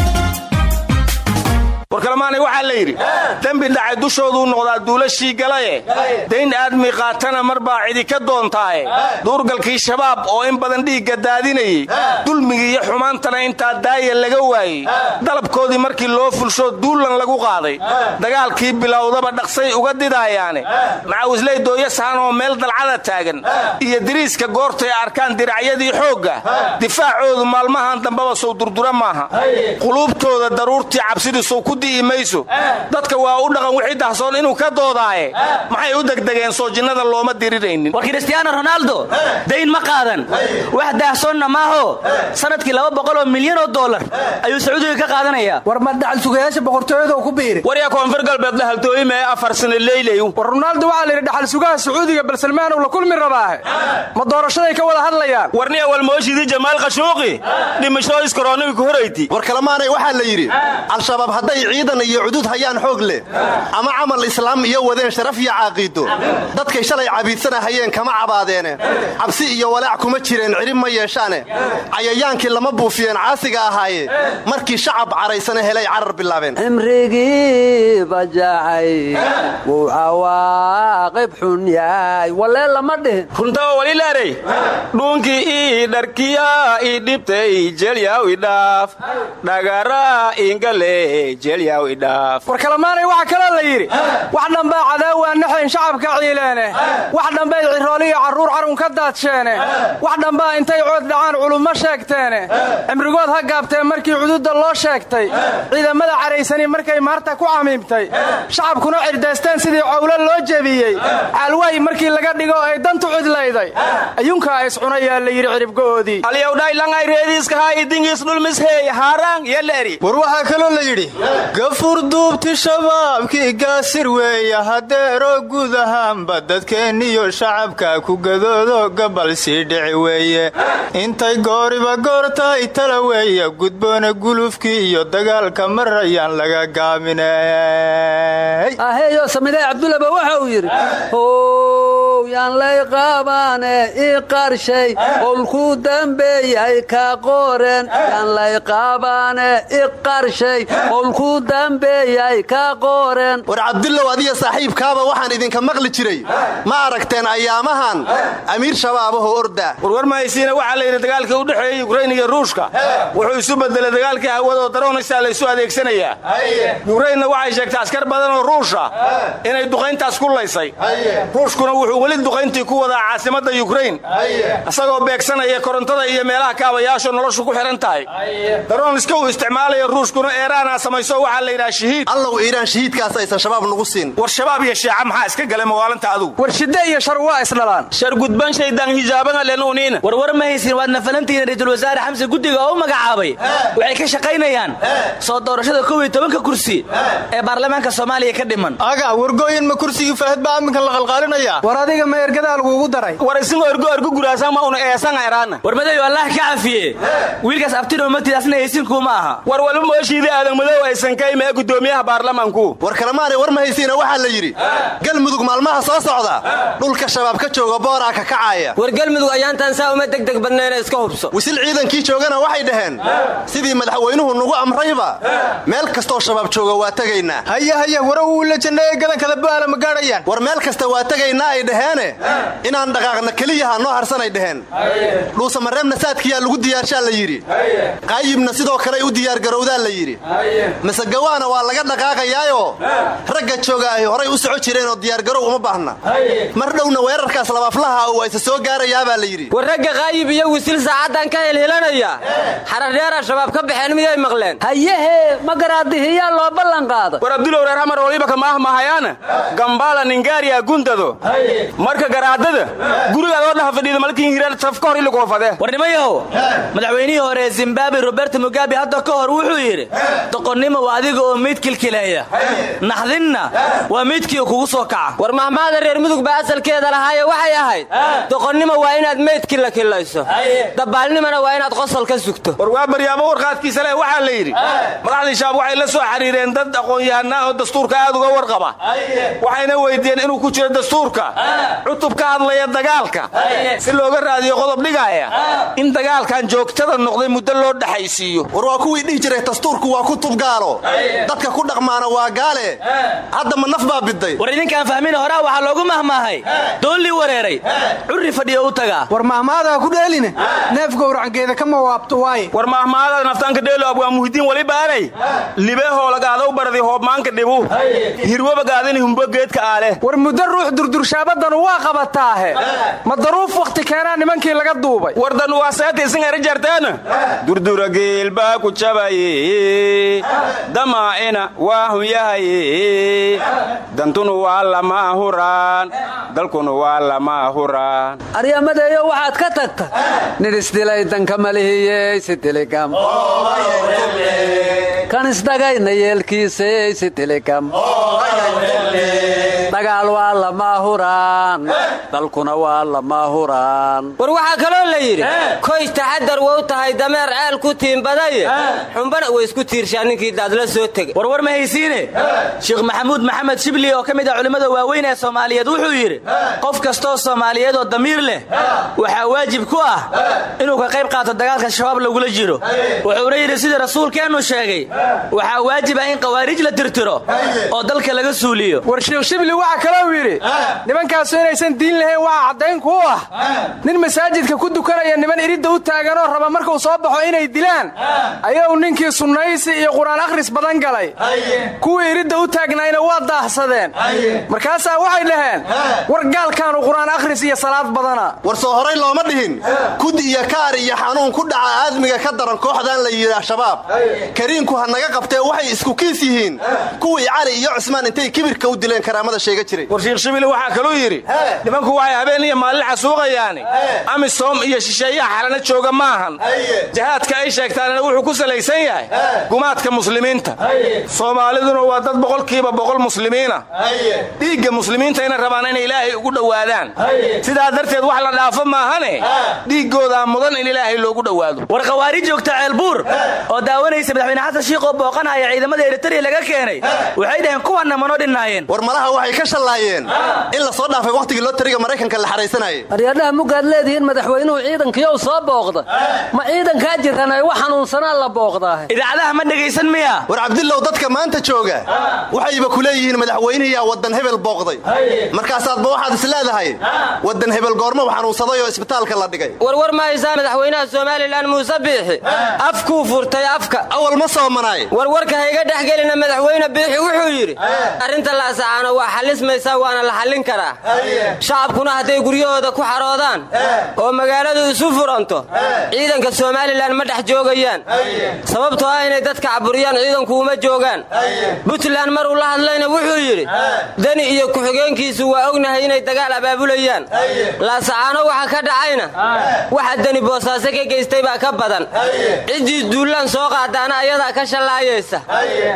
war kalamaanay waxaa la yidhi dembi dhacay dushooduu noqdaa duulashii galaye. Dayn aadmi qaatana mar baa cidi ka doontaaye. Duurgalkii shabaab oo in badan dhiigga daadinayey. Dulmigii iyo xumaantana intaa daaya laga waayey. Dalabkoodii markii loo fulsho duullan lagu qaaday. Dagaalkii bilowdaba dhaqsay uga didaayaane. Macawisley dooyo sahan oo meel dalcada taagan. Iyo diriiska goortay arkaan diracyadii xoogga. Difaacoodu maalmahan dambaba sow durdura maaha. Quluubtooda daruurtii cabsidii sow mayso dadka waa u dhaqan wixii dahsoon inuu ka doodaaye. Maxay u degdegeen soo jinnada looma diriraynin war kristiyaano ronaaldo dayn ma qaadan. Wax daahsoonna maaho sannadkii oo dollar ayuu sacuudiga ka qaadanayaa war ma dhacal sugayaasha boqortooyada ku biiri? Waryaa koonfur galbeed la haltooyimee afar sana leyleyu war ronaaldo waxaa la yidhi dhaxal sugaha sacuudiga bal salmaanow la kulmi rabaahe ma doorashaday ka wada hadlayaan? Warniya walmooshidii jamaal khashuuqi dhimasho iskorooniga ku horayti war kalamaanay waxaa la yidhi al-shabaab hadday ciidan iyo cudud hayaan xoog leh. Ama camal islaam iyo wadeen sharaf iyo caaqiido dadkay shalay cabiidsanahayeen kama cabaadeene cabsi iyo walaac kuma jireen cidhib ma yeeshaane. Cayayaankii lama buufiyeen caasiga ahaaye. Markii shacab caraysana helay carar bilaabeen. Cimrigii bajacay wuu cawaaqib xun yahay. Walee lama dhihin. Runtawa walilaarey dhuunkii ii dharkiya ii dhibtay jelyaw idhaaf ingale jelyaw idhaaf war kalamaanay waxaa kaloo la yidhi wax dhambaa cadaawaa naxayn shacabka ciileene wax dhambay cirooliyo carruur carun ka daadsheene wax dhambaa intay cood dhacaan culummo sheegteene. Cimrigood ha gaabtee markii cududda loo sheegtay. Ciidamada caraysani markay maarta ku camiimtay. Shacabkuna cirdaysteen sidii cowlo loo jebiyey. Caalwaay markii laga dhigo ay dantu cidlayday ayuunkaa iscunayaa la yidhi ciribgo'oodii war waxaa kaloo la yidhi gafur duubti shabaabkii gaasir weeya hadeero guud ahaanba dadkeenniyo shacabka ku gadoodo gabal sii dhici weeye. Intay gooriba goortahay tala weeya gudboona gulufkii iyo dagaalka marayaan laga gaaminey aheeyo samidee cabdulaba waxa uu yidhi how yaan lay qaabaane ii qarshay olkuu dambeeyay ka qoren yaan lay qaabaane i qarshay olkuu dambeeyay ka qoren war cabdullow adiya saaxiibkaaba waxaan idinka maqli jiray. Ma aragteen ayaamahan? Amiir shabaabahoo orda. Warwar mahaysiina waxaa la yidhi dagaalkii u dhexeeyey yukrain iyo ruushka. Wuxuu isu bedelay dagaalkii hawadoo daroonaysaa laysu adeegsanayaa yukrainna waxay sheegtay askar badanoo ruusha inay duqayntaas ku laysay. Ruushkuna wuxuu weli duqayntii ku wadaa caasimadda yukrain. Isagoo beegsanaya korontada iyo meelaha kaabayaasho noloshu ku xihan tahay. Darooniska uu isticmaalaya ruushkuna eeraanaa samayso waxaa la yidhaha shahiid allow iiraan shahiidkaas aysan shabaab nagu siin. War shabaab iyo sheeca maxaa iska galay magaalinta adugu. War shidde iyo shar waa isdhalaan shar gudban shaydaan hijaaban lenuuniina warwar ma haysin waad nafalantihiin ra'iisul wasaare xamse guddiga oo u magacaabay waxay ka shaqaynayaan. Soo doorashada kow iyo tobanka kursi ee baarlamaanka soomaaliya ka dhiman. Aga wargooyin ma kursigii faahid baa aminkan la qalqaalinayaa? War adiga ma ergadaa lagugu daray. War isingo ergo ergo guraasan ma una eesanga eraana war madayo allah ka cafiye wiilkaas abtino matidaasna haysinkuuma aha. War walba mooshiida aadan madow aysan ka imee gudoomiyaha baarlamaanku war kalemaanay war ma haysiina waxaa la yidhi. Galmudug maalmaha soo socda dhulka shabaab ka jooga booraa ka kacaaya war galmudug ayaantaan saa uma degdeg badnayna iska hubso. Wisil ciidankii joogana waxay dhaheen sidii madaxweynuhu nugu amrayba meel kastoo shabaab jooga waa tegaynaa haya haya wara uu la janneeye gadankada ba'ala ma gaadhayaan war meel kasta waa tegaynaa ay dhaheene inaan dhaqaaqna keliyaha noo harsanay dhaheen. Dhuusamareebna saadkiyaa lagu diyaarshaa la yidhi. Qaayibna sidoo kaley u diyaargarowdaa la yidhi masegawaana waa laga dhaqaaqayaayo. Ragga jooga ay horay u soco jireenoo diyaargarow uma baahna. Mar dhowna weerarkaas labaaflaha uu aysa soo gaarayaabaa la yidhi. War ragga qaayib iyo wisil saacaddan ka helhelanaya. Xaradheera shabaab ka baxeen miyay maqleen? Hayehe ma garaadihiyaa loo ballan qaado. War abdulow reer hamar waliba kamaah mahayaana gambaala ningaariya gundado. Marka garaadada gurigaad oo dhaha fadhiida malkiin hiraan saf ka hor ili koofade warnimayow madaxweynihii hore zimbabwe roberto mugabe hadda ka hor wuxuu yidhi doqonnimo waa adiga oo miid kilkileeya. Naxdinna waa miidkii kugu soo kaca. War mahmaada reer mudug baa asalkeeda lahaaye waxay ahayd. Doqonnimo waa inaad meydki la kilayso dabaalnimona waa inaad qosol ka sugto. War waa baryaamo warqaadkiisa leh waxaa la yidhi. Madaxdii shaab waxay la soo xiriireen dad aqoon-yahanaa oo dastuurka aad uga warqaba waxayna weydiiyeen inuu ku jiro dastuurka. Cutub ka hadlaya dagaalka. Si looga raadiyo qodob dhigaaya. In dagaalkan joogtada noqday muddo loo dhexaysiiyo war waa kuwii dhihi jiray dastuurku waa kutub gaalo dadka ku dhaqmaana waa gaale. Hadda ma naf baa biday war idinkaan fahmina horaa waxaa loogu mahmaahay. Doonlii wareeray. Curri fadhiyo u tagaa war mahmaadaa ku dheeline? Neef gowracangeeda kama waabto waaye? War mahmaada naftaanka dheelo abwaa muhidiin wali baanay. Libeehoolagaadaw baradi hoobmaanka dhibu. Hirwabagaadini humbo geedka aale. War muddo ruux durdurshaabadanu waa qabataahe ma daruuf wakhti keenaa nimankii laga duubay? Wardan waa seeta isingara jarteena durdura geelbaa ku jabaye damaa'ina waa hunyahaye dantunu waa lama huraan dalkunu waa lama huraan aryamadeeyo waxaad ka tagta nin isdilay danka malihiyey sidiligam kan isdhagayna yeelkiisay sidiligam dagaal waa lama huraan dalkuna waa lama huraan war waxaa kaloo la yidhi koy taxadar wou tahay dameer ceel ku tiimbadaye xumbana way isku tiirshaa ninkii daadla soo tegay warwar ma haysiine? Sheekh maxamuud maxamed shibli oo ka mid ah culimmada waaweyn ee soomaaliyeed wuxuu yidhi qof kastoo soomaaliyeed oo damiir leh waxaa waajib ku ah inuu ka qayb qaato dagaalka shabaab lagula jiro. Wuxuuna yidhi sidii rasuulkeennu sheegay waxaa waajib ah in qawaariij la tirtiro oo dalka laga suuliyo. War sheekh shibli waxaa kalou yidhi nimankaasu inaysan diin lahayn waxaa caddayn ku ah. Nin masaajidka ku dukanaya niman iridda u taaganoo raba markuu soo baxo inay dilaan ayuu ninkii sunnaysi iyo qur'aan akhris badan galay. Kuwii iridda u taagnayna waa daahsadeen. Markaasaa waxay dhaheen war gaalkaanu qur'aan akhris iyo salaad badana. War soo horay looma dhihin. Kud iyo kaar iyo xanuun ku dhaca aadmiga ka daran kooxdan la yidhi al-shabaab kariinku ha naga qabtee waxay isku kiis yihiin. Kuwii cali iyo cusmaan intay kibirka u dileen karaamada sheega jiray waxaa kaluu yidhi nimanku waxay habeen iyo maalin xasuuqayaani amisom iyo shisheeyaha xalana jooga maahan jihaadka ay sheegtaanna wuxuu ku salaysan yahay gumaadka muslimiinta. Soomaaliduna waa dad boqolkiiba boqol muslimiina. Dhiigga muslimiintayna rabaan inay ilaahay ugu dhowaadaan. Sidaa darteed wax la dhaafo maahane dhiiggoodaa mudan in ilaahay loogu dhowaado. War khawaarij joogta ceelbuur oo daawanaysa madaxweyne xasan shiiqoo booqanaya ciidamada eritariya laga keenay waxay dhaheen kuwanna manoo dhinnaayeen. War malaha waxay ka shallaayeen in la soo dhaafay wakhtigii loo tariga maraykanka la xahaysanayay aryadhaha mugaad leedihiin madaxweynuhu ciidankiiyow soo booqda. Ma ciidankaa jiran ay wax xanuunsanaan la booqdaahe idaacadaha ma dhegaysan miya? War cabdillow dadka maanta jooga waxayba ku leeyihiin madaxweynihiyaa waddan hebel booqday. Markaasaadba waxaad is leedahay waddan hebel goormo xanuunsaday oo isbitaalka la dhigay. Warwar ma haysaa madaxweynaha somalilan muuse biixi afkuu furtay afka. Awal ma soomanaay warwarka hayga dhex gelina madaxweyne biixi wuxuu yidhi arrinta laasacaano waa xalismaysaa waana la xallin karaa shacabkuna hadday guryahooda ku xaroodaan oo magaaladu isu furanto ciidanka somalilan ma dhex joogayaan. Sababtoo ah inay dadka caburiyaan ciidanku uma joogaan. Puntland maruu la hadlayna wuxuu yidhi deni iyo ku-xigeenkiisu waa ognahay inay dagaal abaabulayaan. Laasacaano waxa ka dhacayna. Waxa deni boosaaso ka geystay baa ka badan. Ciddii duullaan soo qaadaana ayadaa ka shallaayaysa.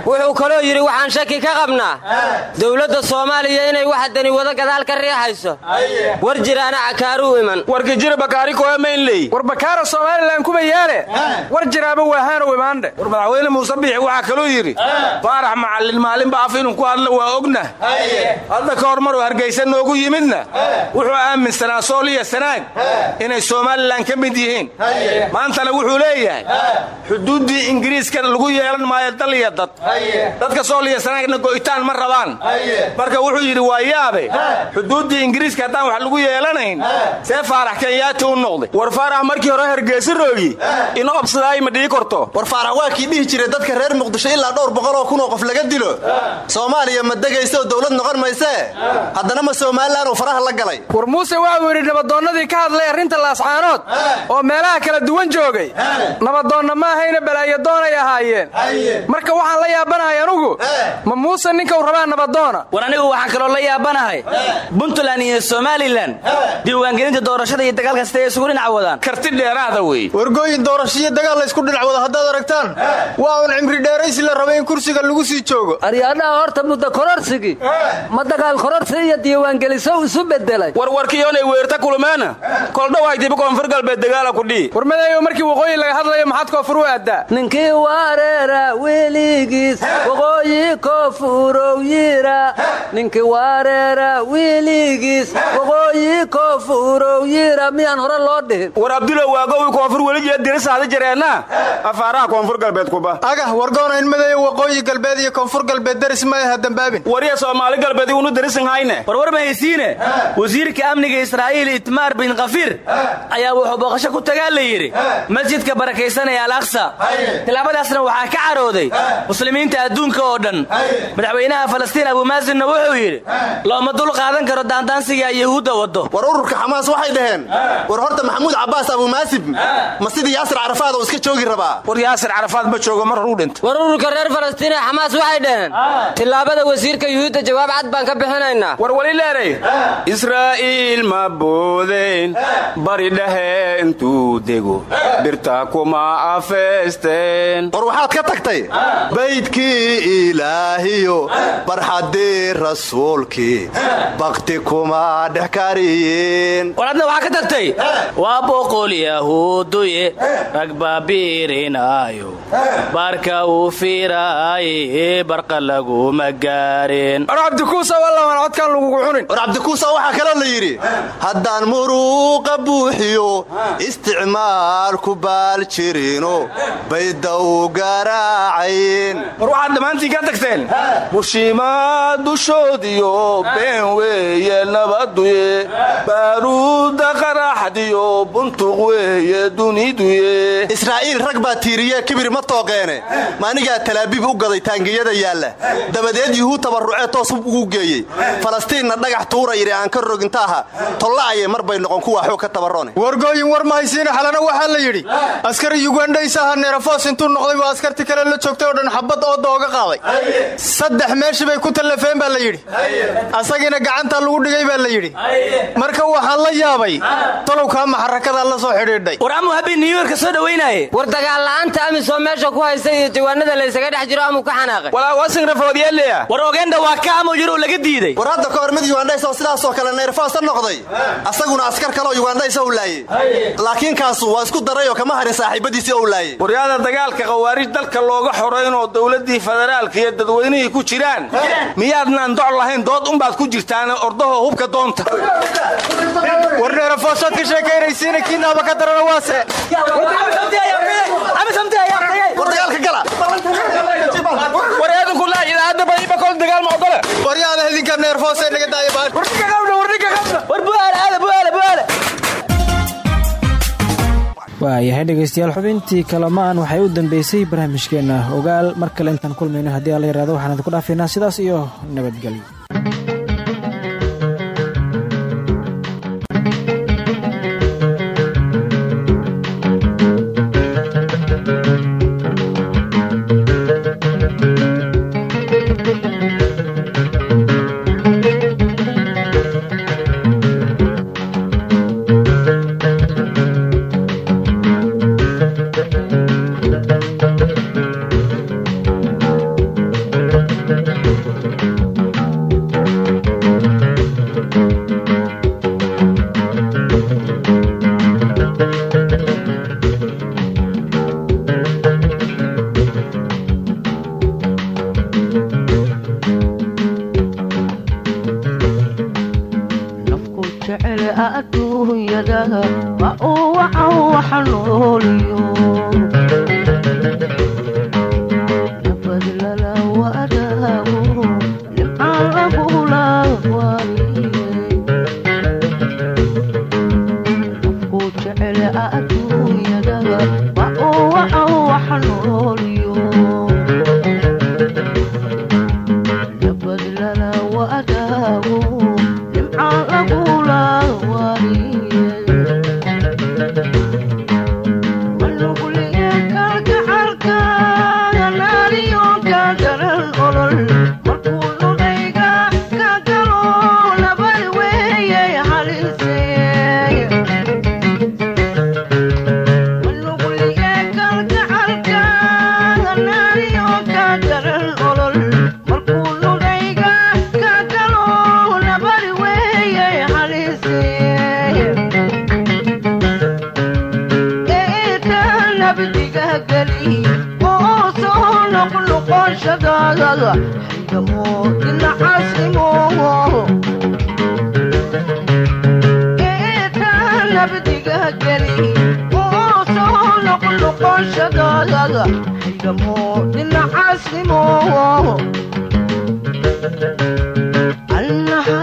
Wuxuu kaloo yidhi waxaan shaki ka qabnaa. Dowladda soomaaliya inay waxa deni wada gadaal ka riixayso war jiraana cakaaruu iman. Warkijira bakaari koemaynley war bakaara somalilan kuba yaale war jiraaba waahaanow imaandhe war madaxweyne muuse biixi waxaa kaluu yidhi faarax macallin maalinba af inuu ku hadlo waa ogna. Hadda ka hor maruu hargaysa noogu yimidna. Wuxuu aaminsanaa sool iyo sanaag. Inay somalilan ka mid yihiin. Maantana wuxuu leeyahay xuduuddii ingiriiska lagu yeelan maayo dal iyo dad. Dadka sool iyo sanaagna go'itaan ma rabaan. Marka wuxuu yidhi waa yaabe xuduuddii ingiriiska haddaan wax lagu yeelanayn see faarax kenyaati u noqday. War faarax markii hore hargeysa roogi. In obsadaay ma dhii korto war faarax waa kii dhihi jiray dadka reer muqdisho ilaa dhowr boqoloo kunoo qof laga dilo. Soomaaliya ma degaysa oo dowlad noqon maysee haddana ma somalilan uu faraha la galay? War muuse waxuu yidhi nabadoonnadii ka hadlay arrinta laascaanood oo meelaha kala duwan joogay. Nabadoonna ma ahayna balaayadoonay ahaayeen. Marka waxaan la yaabanahay anugu ma muuse ninka u rabaa nabadoona war anigu waxaan kaloo la yaabanahay puntland iyo somalilan diiwaangelinta doorashada iyo dagaalka sitay isugu dhinac wadaan karti dheeraada wey. Wargooyin doorashiyo dagaal la isku dhinac wada haddaad aragtaan waa un cimri dheeraysi la rabay in kursiga lagu sii joogo. Aryaadhaha horta muddo kororsigii ma dagaal kororsi iyo diiwaangeliso isu bedelay warwarkiyoonay weerta kulmeena koldhawaaytiba koonfur galbeed dagaala kudhii warmadeeyo markii waqooyi laga hadlayo maxaad koonfur u aadaa ninkii wareera weligiis waqooyi koofurow yira. Ninkii wareera weligiis waqooyi koofurow yira miyaan hore loo dhihin war abdulow waagowi koonfur weligeed dirisaada jareenna afaaraha koonfur galbeed kuba agah wargoona in madeeyo waqooyi galbeed iyo koonfur galbeed daris ma aha dambaabin. Wariya soomaali galbeed unu darisan hayne. Warwar ma haysiine? Wasiirka amniga israa'iil itmaar bin khafiir ayaa wuxuu booqasho ku tagaa la yidhi masjidka barakaysan ee al aqsa tilaabadaasna waxaa ka carooday muslimiinta adduunka oo dhan. Madaxweynaha falastiin abumaasinna wuxuu yidhi qaadan karo daandaansiga yahuudda waddo. War ururka xamaas waxay dhaheen war horta maxamuud cabbaas abumaasib ma sidii yaasir carafaad oo iska joogi rabaa? War yaasir carafaad ma joogo mar horuu dhinta war ururka reer falastiin ee xamaas waxay dhaheen tillaabada wasiirka yuhuudda jawaab cad baan ka bixinaynaa. War wali leeray. Israa'iil ma boodayn bari dhehe intuu dego birta kuma afeesteen. War waxaad ka tagtay baydkii ilaahiyo barxaddii rasuulkii bakti kuma dhex kariyeen war adna waxaa ka tagtay waa boqol yahuuduye rag baabiirinaayo. Baarka uu fiiraaye barqa laguma gaareen war cabdikuusa wallaman codkaan lagugu cunin. War cabdikuusa waxaa kaloo la yidhi haddaan muruuqa buuxiyo isticmaal ku baal jirino bayda u garaacayn war waxaad dhammaantiin ka tagteen. Bushiimaa dushoodiyo been weeye nabaduye. Baaruudda qaraxdiyo buntuq weeye duniduye. Israa'iil rag baa tiiriye kibir ma tooqeene. Maanigaa talaabiib u gaday taangiyada yaalla. Dabadeed yuhuud tabarrucee toos hub ugu geeyey. Falastiinna dhagax tuura yidhi aan ka rogintaaha. Tolla'aye mar bay noqon kuwa xog ka tabarrone wargooyin war mahaysiina xalana waxaa la yidhi askari yugandhaysaha neerafoos intuu noqday waa askarti kale la joogtay oo dhan xabad ooda oga qaaday. Saddex meeshii bay ku tallafeen baa la yidhi asagiina gacantaa lagu dhigay baa la yidhi. Marka waxaan la yaabay tolowkaa maxarakadaa la soo xidhiidhay. War amu habbi new yorka soo dhawaynaye war dagaalla'aanta amisoo meesha ku haysta iyo jawaanada laysaga dhex jiro amuu ka xanaaqay. Walaawasingrafoodyeelea war ogeenda waa ka amu yiruu laga diiday. War hadda ka hor mid yugandhays oo sidaasoo kale neerfoosta noqday asaguna askar kaleoo yugandhaysa u laayey laakiin kaasu waa isku daray oo kama harin saaxiibadiisii ou laayey waryaada dagaalka khawaarij dalka looga xoraynoo dowladdii federaalka iyo dadweynihii ku jiraan miyaadnaan doc lahayn dood unbaad ku jirtaan ordahoo hubka doonta. War neerafoosaad ka sheekaynaysiina kiinaaba ka darana waase waryaada idinka neerfoose naga daaya waayahay dhegaystayaal xubintii kalamaan waxay u dambeysay barnaamijkeenna ogaal mar kale intaan kulmayno. Haddii alla yaraado waxaan idinku dhaafaynaa sidaas iyo nabadgelyo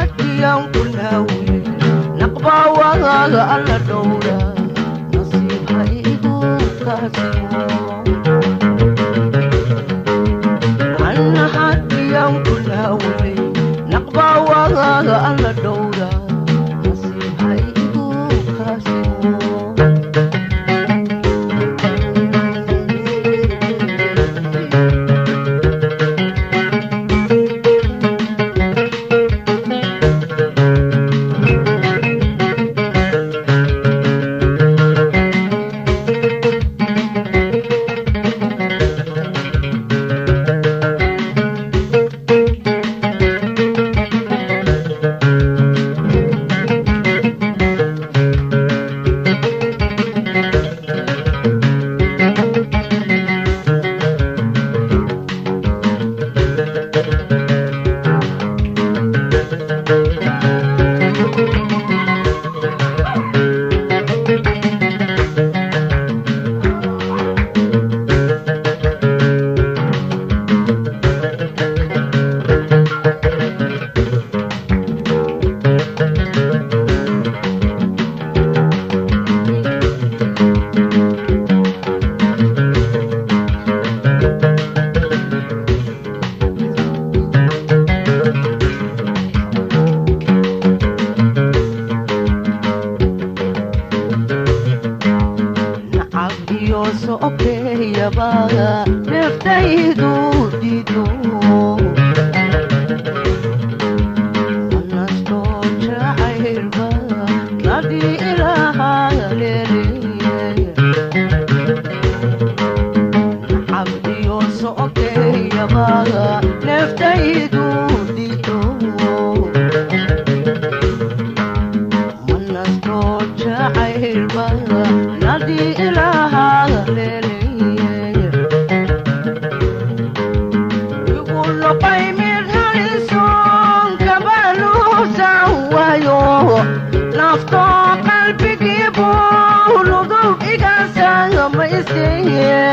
hadiyaan ku dhowra nasiib ha igu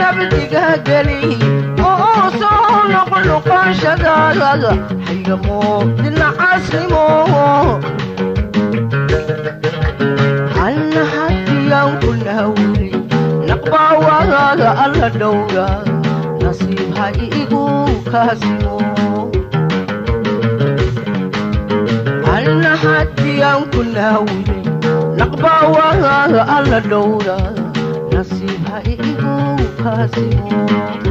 geli oo soo noqnoqoshadaaga xigamo ilacasimo alla hadiyaan ku naawili naqbaawagaaga alla dhowga nasiib ha igu kaasimo alla hadiyaan ku naawile naqbaawagaaga alla dhowra kaasimo